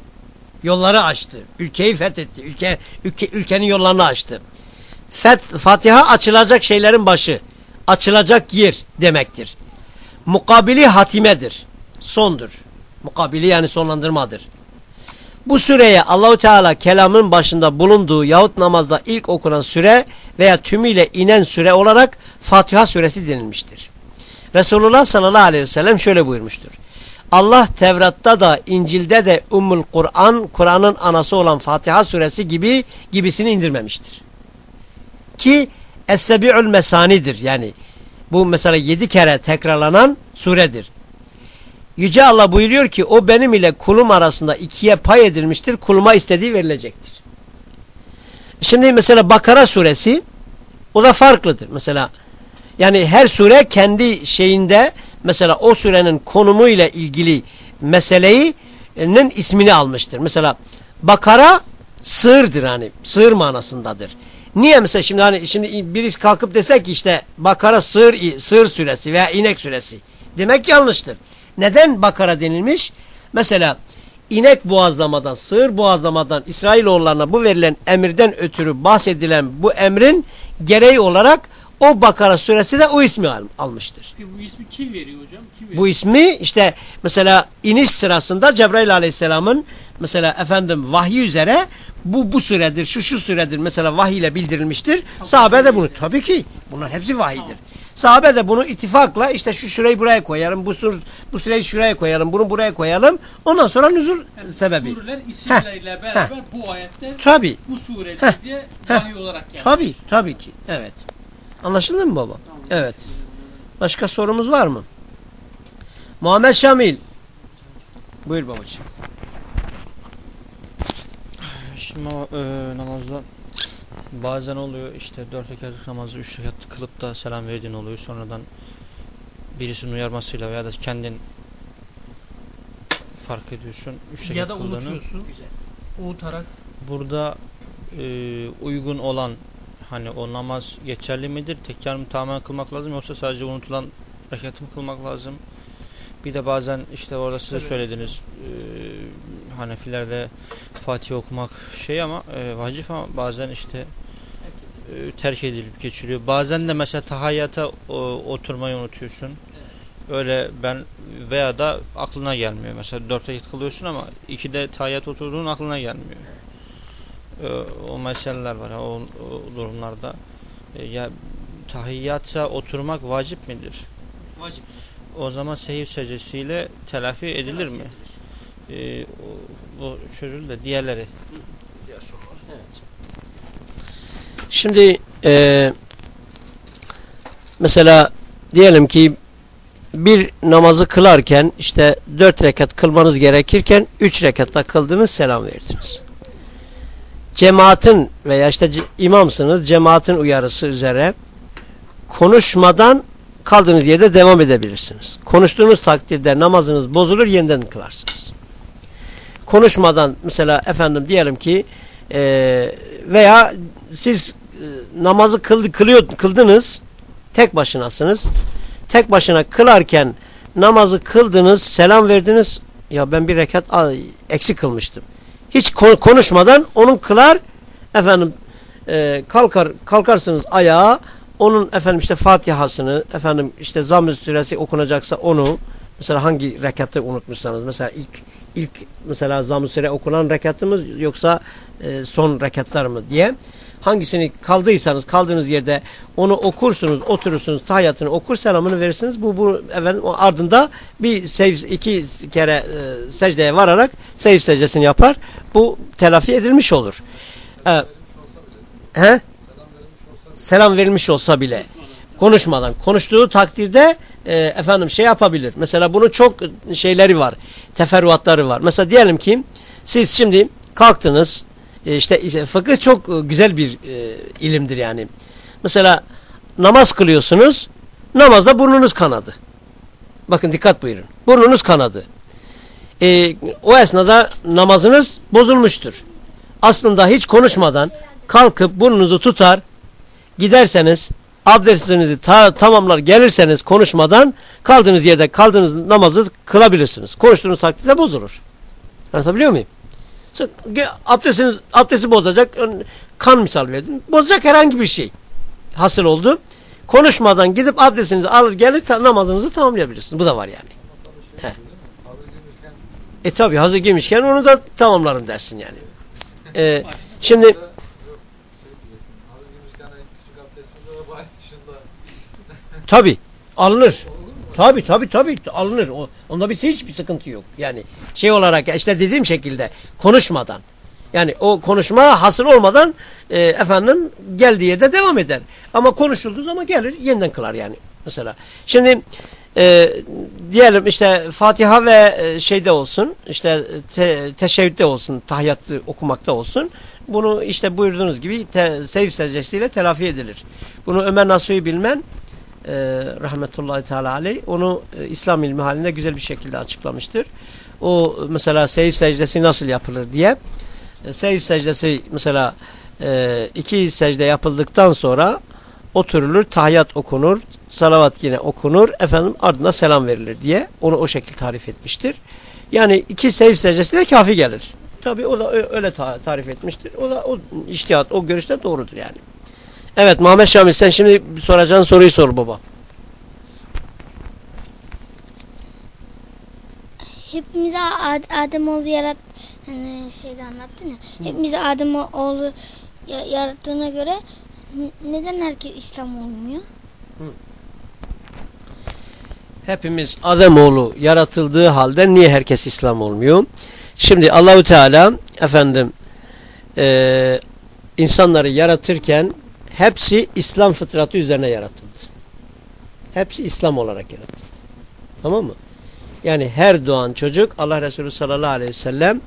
Yolları açtı. Ülkeyi fethetti. Ülke, ülke, ülkenin yollarını açtı. Fet, Fatiha açılacak şeylerin başı. Açılacak yer demektir. Mukabili hatimedir. Sondur. Mukabili yani sonlandırmadır. Bu süreye Allahu Teala kelamın başında bulunduğu yahut namazda ilk okunan süre veya tümüyle inen süre olarak Fatiha suresi denilmiştir. Resulullah sallallahu aleyhi ve sellem şöyle buyurmuştur. Allah Tevrat'ta da İncil'de de Ummul Kur'an, Kur'an'ın anası olan Fatiha suresi gibi gibisini indirmemiştir. Ki Es-Sebi'ül Mesani'dir. Yani bu mesela yedi kere tekrarlanan suredir. Yüce Allah buyuruyor ki o benim ile kulum arasında ikiye pay edilmiştir. Kuluma istediği verilecektir. Şimdi mesela Bakara suresi o da farklıdır. Mesela yani her sure kendi şeyinde mesela o surenin konumuyla ilgili meselenin ismini almıştır. Mesela Bakara sığırdır hani sığır manasındadır. Niye mesela şimdi hani şimdi birisi kalkıp desek ki işte Bakara sığır, sığır suresi veya inek suresi demek yanlıştır. Neden Bakara denilmiş? Mesela inek boğazlamadan, sığır boğazlamadan İsrailoğullarına bu verilen emirden ötürü bahsedilen bu emrin gereği olarak o Bakara suresi de o ismi al, almıştır. Peki bu ismi kim veriyor hocam? Kim veriyor? Bu ismi işte mesela iniş sırasında Cebrail aleyhisselamın mesela efendim vahyi üzere bu bu süredir, şu şu süredir mesela vahiy ile bildirilmiştir. Sahabe de bunu tabii ki bunlar hepsi vahiydir. Tamam. Sahabe de bunu ittifakla işte şu süreyi buraya koyalım, bu sur bu süreyi şuraya koyalım, bunu buraya koyalım. Ondan sonra nüzul yani sebebi. Sureler isimleriyle beraber Heh. bu ayette tabii. bu surede diye vahiy olarak gelmiş. Tabii, tabii ki. Evet. Anlaşıldı mı baba? Evet. Başka sorumuz var mı? Muhammed Şamil. Buyur babacığım. Şimdi e, namazda bazen oluyor işte dört rekat namazı üç rekat kılıp da selam verdiğin oluyor. Sonradan birisinin uyarmasıyla veya da kendin fark ediyorsun. Üç rekat ya da kıldığını. unutuyorsun. Güzel. Unutarak. Burada e, uygun olan hani o namaz geçerli midir? Tekrar mı tamamen kılmak lazım yoksa sadece unutulan rekatı mı kılmak lazım? Bir de bazen işte orada size söylediniz e, Hanefilerde Fatih okumak şey ama e, vacip ama bazen işte e, terk edilip geçiliyor. Bazen de mesela tahayyata o, oturmayı unutuyorsun. Öyle ben veya da aklına gelmiyor. Mesela dört rekat kılıyorsun ama ikide tahayyat oturduğun aklına gelmiyor. E, o meseleler var. O, o durumlarda. E, ya tahiyyata oturmak vacip midir? Vacip. O zaman sehir secdesiyle telafi edilir mi? Ee, o, o çözüldü de diğerleri. Evet. Şimdi e, mesela diyelim ki bir namazı kılarken işte dört rekat kılmanız gerekirken üç rekatta kıldınız selam verdiniz. Cemaatin veya işte imamsınız cemaatin uyarısı üzere konuşmadan kaldığınız yerde devam edebilirsiniz. Konuştuğunuz takdirde namazınız bozulur yeniden kılarsınız. Konuşmadan mesela efendim diyelim ki e, veya siz e, namazı kıldı, kılıyor, kıldınız tek başınasınız. Tek başına kılarken namazı kıldınız selam verdiniz ya ben bir rekat eksik kılmıştım. Hiç konuşmadan onun kılar efendim e, kalkar kalkarsınız ayağa onun efendim işte Fatiha'sını efendim işte Zamm-ı Suresi okunacaksa onu mesela hangi rekatı unutmuşsanız mesela ilk ilk mesela Zamm-ı Sure okunan rekatı mı yoksa e, son rekatlar mı diye hangisini kaldıysanız kaldığınız yerde onu okursunuz oturursunuz tahiyyatını okur selamını verirsiniz bu, bu efendim ardında bir sev, iki kere e, secdeye vararak secde secdesini yapar bu telafi edilmiş olur. E, he? selam verilmiş olsa bile konuşmadan konuştuğu takdirde e, efendim şey yapabilir. Mesela bunun çok şeyleri var. Teferruatları var. Mesela diyelim ki siz şimdi kalktınız e, işte fıkıh çok güzel bir e, ilimdir yani. Mesela namaz kılıyorsunuz namazda burnunuz kanadı. Bakın dikkat buyurun. Burnunuz kanadı. E, o esnada namazınız bozulmuştur. Aslında hiç konuşmadan kalkıp burnunuzu tutar giderseniz abdestinizi ta tamamlar gelirseniz konuşmadan kaldığınız yerde kaldığınız namazı kılabilirsiniz. Konuştuğunuz takdirde bozulur. Anlatabiliyor muyum? Abdestiniz, abdesti bozacak kan misal verdim. Bozacak herhangi bir şey hasıl oldu. Konuşmadan gidip abdestinizi alır gelir namazınızı tamamlayabilirsiniz. Bu da var yani. He. E tabi hazır giymişken onu da tamamlarım dersin yani. E, şimdi Tabi alınır. Tabi tabi tabi alınır. O, onda bir hiçbir sıkıntı yok. Yani şey olarak işte dediğim şekilde konuşmadan. Yani o konuşma hasıl olmadan e, efendim geldiği yerde devam eder. Ama konuşulduğu zaman gelir yeniden kılar yani. Mesela. Şimdi e, diyelim işte Fatiha ve e, şeyde olsun işte te, teşebbütte olsun tahiyyatı okumakta olsun bunu işte buyurduğunuz gibi te, secde secdesiyle telafi edilir. Bunu Ömer Nasuhi Bilmen e, rahmetullahi teala aleyh onu e, İslam ilmi halinde güzel bir şekilde açıklamıştır. O mesela secde secdesi nasıl yapılır diye. E, secde secdesi mesela e, iki secde yapıldıktan sonra oturulur, tahiyyat okunur, salavat yine okunur, efendim ardına selam verilir diye onu o şekilde tarif etmiştir. Yani iki secde secdesi de kafi gelir. Tabi o da öyle tarif etmiştir. O da o iştihat, o görüşte doğrudur yani. Evet Muhammed Şamil sen şimdi soracağın soruyu sor baba. Hepimize Ad Adem oğlu yarat hani şeyde anlattın ya. Hepimize Adem oğlu yarattığına göre neden herkes İslam olmuyor? Hepimiz Ademoğlu yaratıldığı halde niye herkes İslam olmuyor? Şimdi Allahu Teala efendim e, insanları yaratırken hepsi İslam fıtratı üzerine yaratıldı. Hepsi İslam olarak yaratıldı. Tamam mı? Yani her doğan çocuk Allah Resulü sallallahu aleyhi ve sellem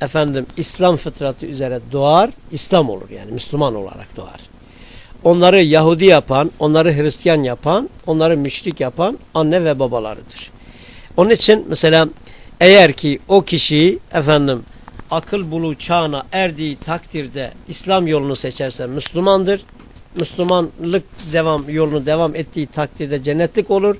efendim İslam fıtratı üzere doğar, İslam olur yani Müslüman olarak doğar. Onları Yahudi yapan, onları Hristiyan yapan, onları müşrik yapan anne ve babalarıdır. Onun için mesela eğer ki o kişi efendim akıl bulu çağına erdiği takdirde İslam yolunu seçerse Müslümandır. Müslümanlık devam yolunu devam ettiği takdirde cennetlik olur.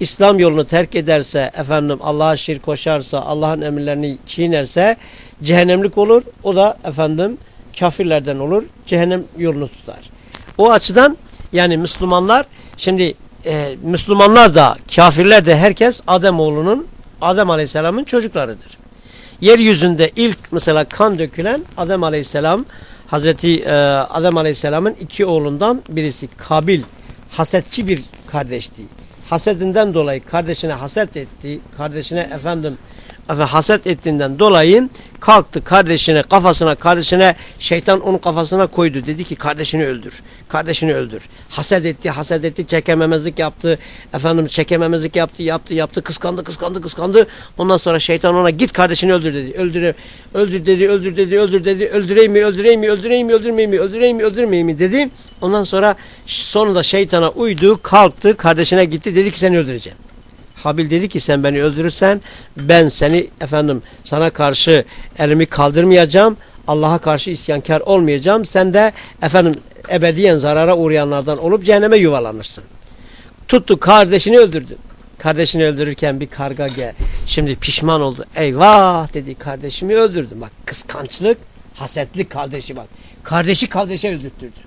İslam yolunu terk ederse efendim Allah'a şirk koşarsa Allah'ın emirlerini çiğnerse cehennemlik olur. O da efendim kafirlerden olur. Cehennem yolunu tutar. O açıdan yani Müslümanlar şimdi e, Müslümanlar da kafirler de herkes Adem oğlunun Adem Aleyhisselam'ın çocuklarıdır. Yeryüzünde ilk mesela kan dökülen Adem Aleyhisselam Hazreti e, Adem Aleyhisselam'ın iki oğlundan birisi Kabil hasetçi bir kardeşti. Hasedinden dolayı kardeşine haset etti. Kardeşine efendim efendim, haset ettiğinden dolayı kalktı kardeşine kafasına kardeşine şeytan onun kafasına koydu. Dedi ki kardeşini öldür. Kardeşini öldür. Haset etti haset etti çekememezlik yaptı. Efendim çekememezlik yaptı yaptı yaptı kıskandı kıskandı kıskandı. Ondan sonra şeytan ona git kardeşini öldür dedi. Öldür, öldür dedi öldür dedi öldür dedi. Öldüreyim mi öldüreyim mi öldüreyim mi öldürmeyeyim mi öldüreyim mi öldürmeyeyim mi dedi. Ondan sonra sonunda şeytana uydu kalktı kardeşine gitti dedi ki seni öldüreceğim. Habil dedi ki sen beni öldürürsen ben seni efendim sana karşı elimi kaldırmayacağım. Allah'a karşı isyankar olmayacağım. Sen de efendim ebediyen zarara uğrayanlardan olup cehenneme yuvalanırsın. Tuttu kardeşini öldürdü. Kardeşini öldürürken bir karga gel. Şimdi pişman oldu. Eyvah dedi kardeşimi öldürdüm. Bak kıskançlık, hasetlik kardeşi bak. Kardeşi kardeşe öldürttürdü.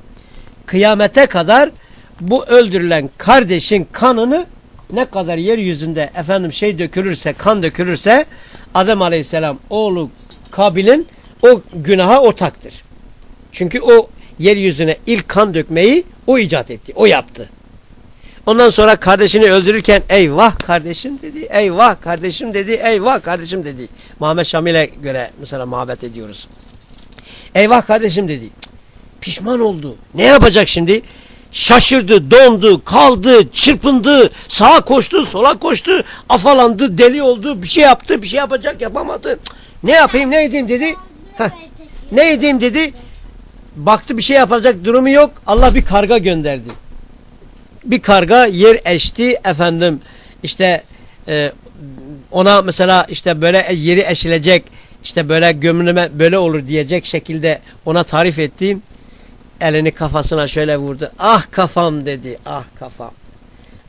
Kıyamete kadar bu öldürülen kardeşin kanını ne kadar yeryüzünde efendim şey dökülürse, kan dökülürse Adem Aleyhisselam oğlu Kabil'in o günaha ortaktır. Çünkü o yeryüzüne ilk kan dökmeyi o icat etti, o yaptı. Ondan sonra kardeşini öldürürken eyvah kardeşim dedi, eyvah kardeşim dedi, eyvah kardeşim dedi. Muhammed Şamil'e göre mesela muhabbet ediyoruz. Eyvah kardeşim dedi. Pişman oldu. Ne yapacak şimdi? Şaşırdı, dondu, kaldı, çırpındı, sağa koştu, sola koştu, afalandı, deli oldu, bir şey yaptı, bir şey yapacak, yapamadı. Ne yapayım, ne edeyim dedi. Ne edeyim dedi. Baktı bir şey yapacak durumu yok. Allah bir karga gönderdi. Bir karga yer eşti efendim işte e, ona mesela işte böyle yeri eşilecek işte böyle gömülme böyle olur diyecek şekilde ona tarif ettiğim Elini kafasına şöyle vurdu. Ah kafam dedi. Ah kafam.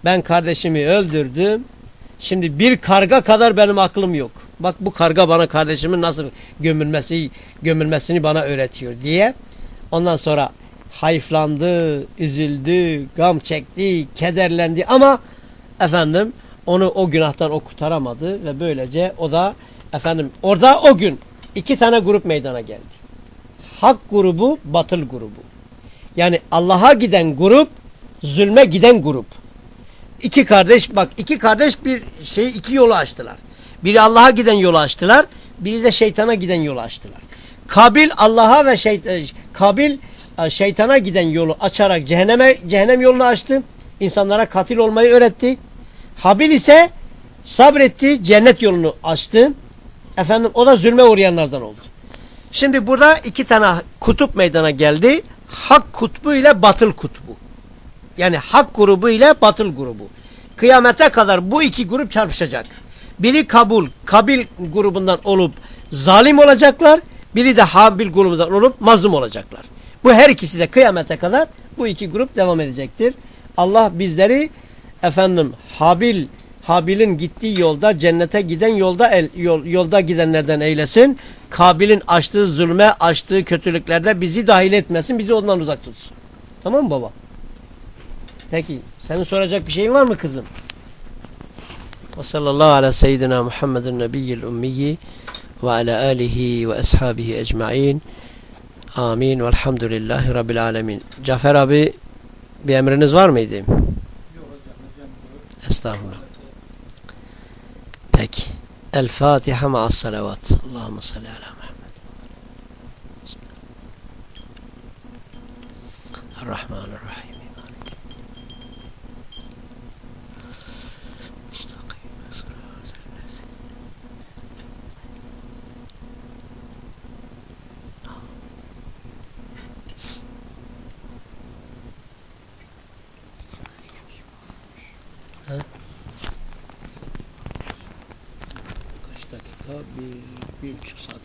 Ben kardeşimi öldürdüm. Şimdi bir karga kadar benim aklım yok. Bak bu karga bana kardeşimin nasıl gömülmesi, gömülmesini bana öğretiyor diye. Ondan sonra hayıflandı, üzüldü, gam çekti, kederlendi ama efendim onu o günahtan o kurtaramadı ve böylece o da efendim orada o gün iki tane grup meydana geldi. Hak grubu, batıl grubu. Yani Allah'a giden grup, zulme giden grup. İki kardeş bak iki kardeş bir şey iki yolu açtılar. Biri Allah'a giden yolu açtılar, biri de şeytana giden yolu açtılar. Kabil Allah'a ve şeytan Kabil e, şeytana giden yolu açarak cehenneme cehennem yolunu açtı. İnsanlara katil olmayı öğretti. Habil ise sabretti, cennet yolunu açtı. Efendim o da zulme uğrayanlardan oldu. Şimdi burada iki tane kutup meydana geldi. Hak kutbu ile batıl kutbu. Yani hak grubu ile batıl grubu. Kıyamete kadar bu iki grup çarpışacak. Biri kabul, kabil grubundan olup zalim olacaklar. Biri de habil grubundan olup mazlum olacaklar. Bu her ikisi de kıyamete kadar bu iki grup devam edecektir. Allah bizleri efendim Habil Habil'in gittiği yolda cennete giden yolda el, yol, yolda gidenlerden eylesin. Kabil'in açtığı zulme, açtığı kötülüklerde bizi dahil etmesin. Bizi ondan uzak tutsun. Tamam mı baba? Peki. Senin soracak bir şeyin var mı kızım? Ve sallallahu ala seyyidina Muhammedin nebiyyil ummiyi ve ala alihi ve ashabihi ecma'in. Amin. Velhamdülillahi Rabbil alemin. Cafer abi bir emriniz var mıydı? Estağfurullah. Peki. El Fatiha ma'as salavat. Allahümme salli ala Muhammed. Errahmanirrahim. Dakika? Bir, bir buçuk yakın.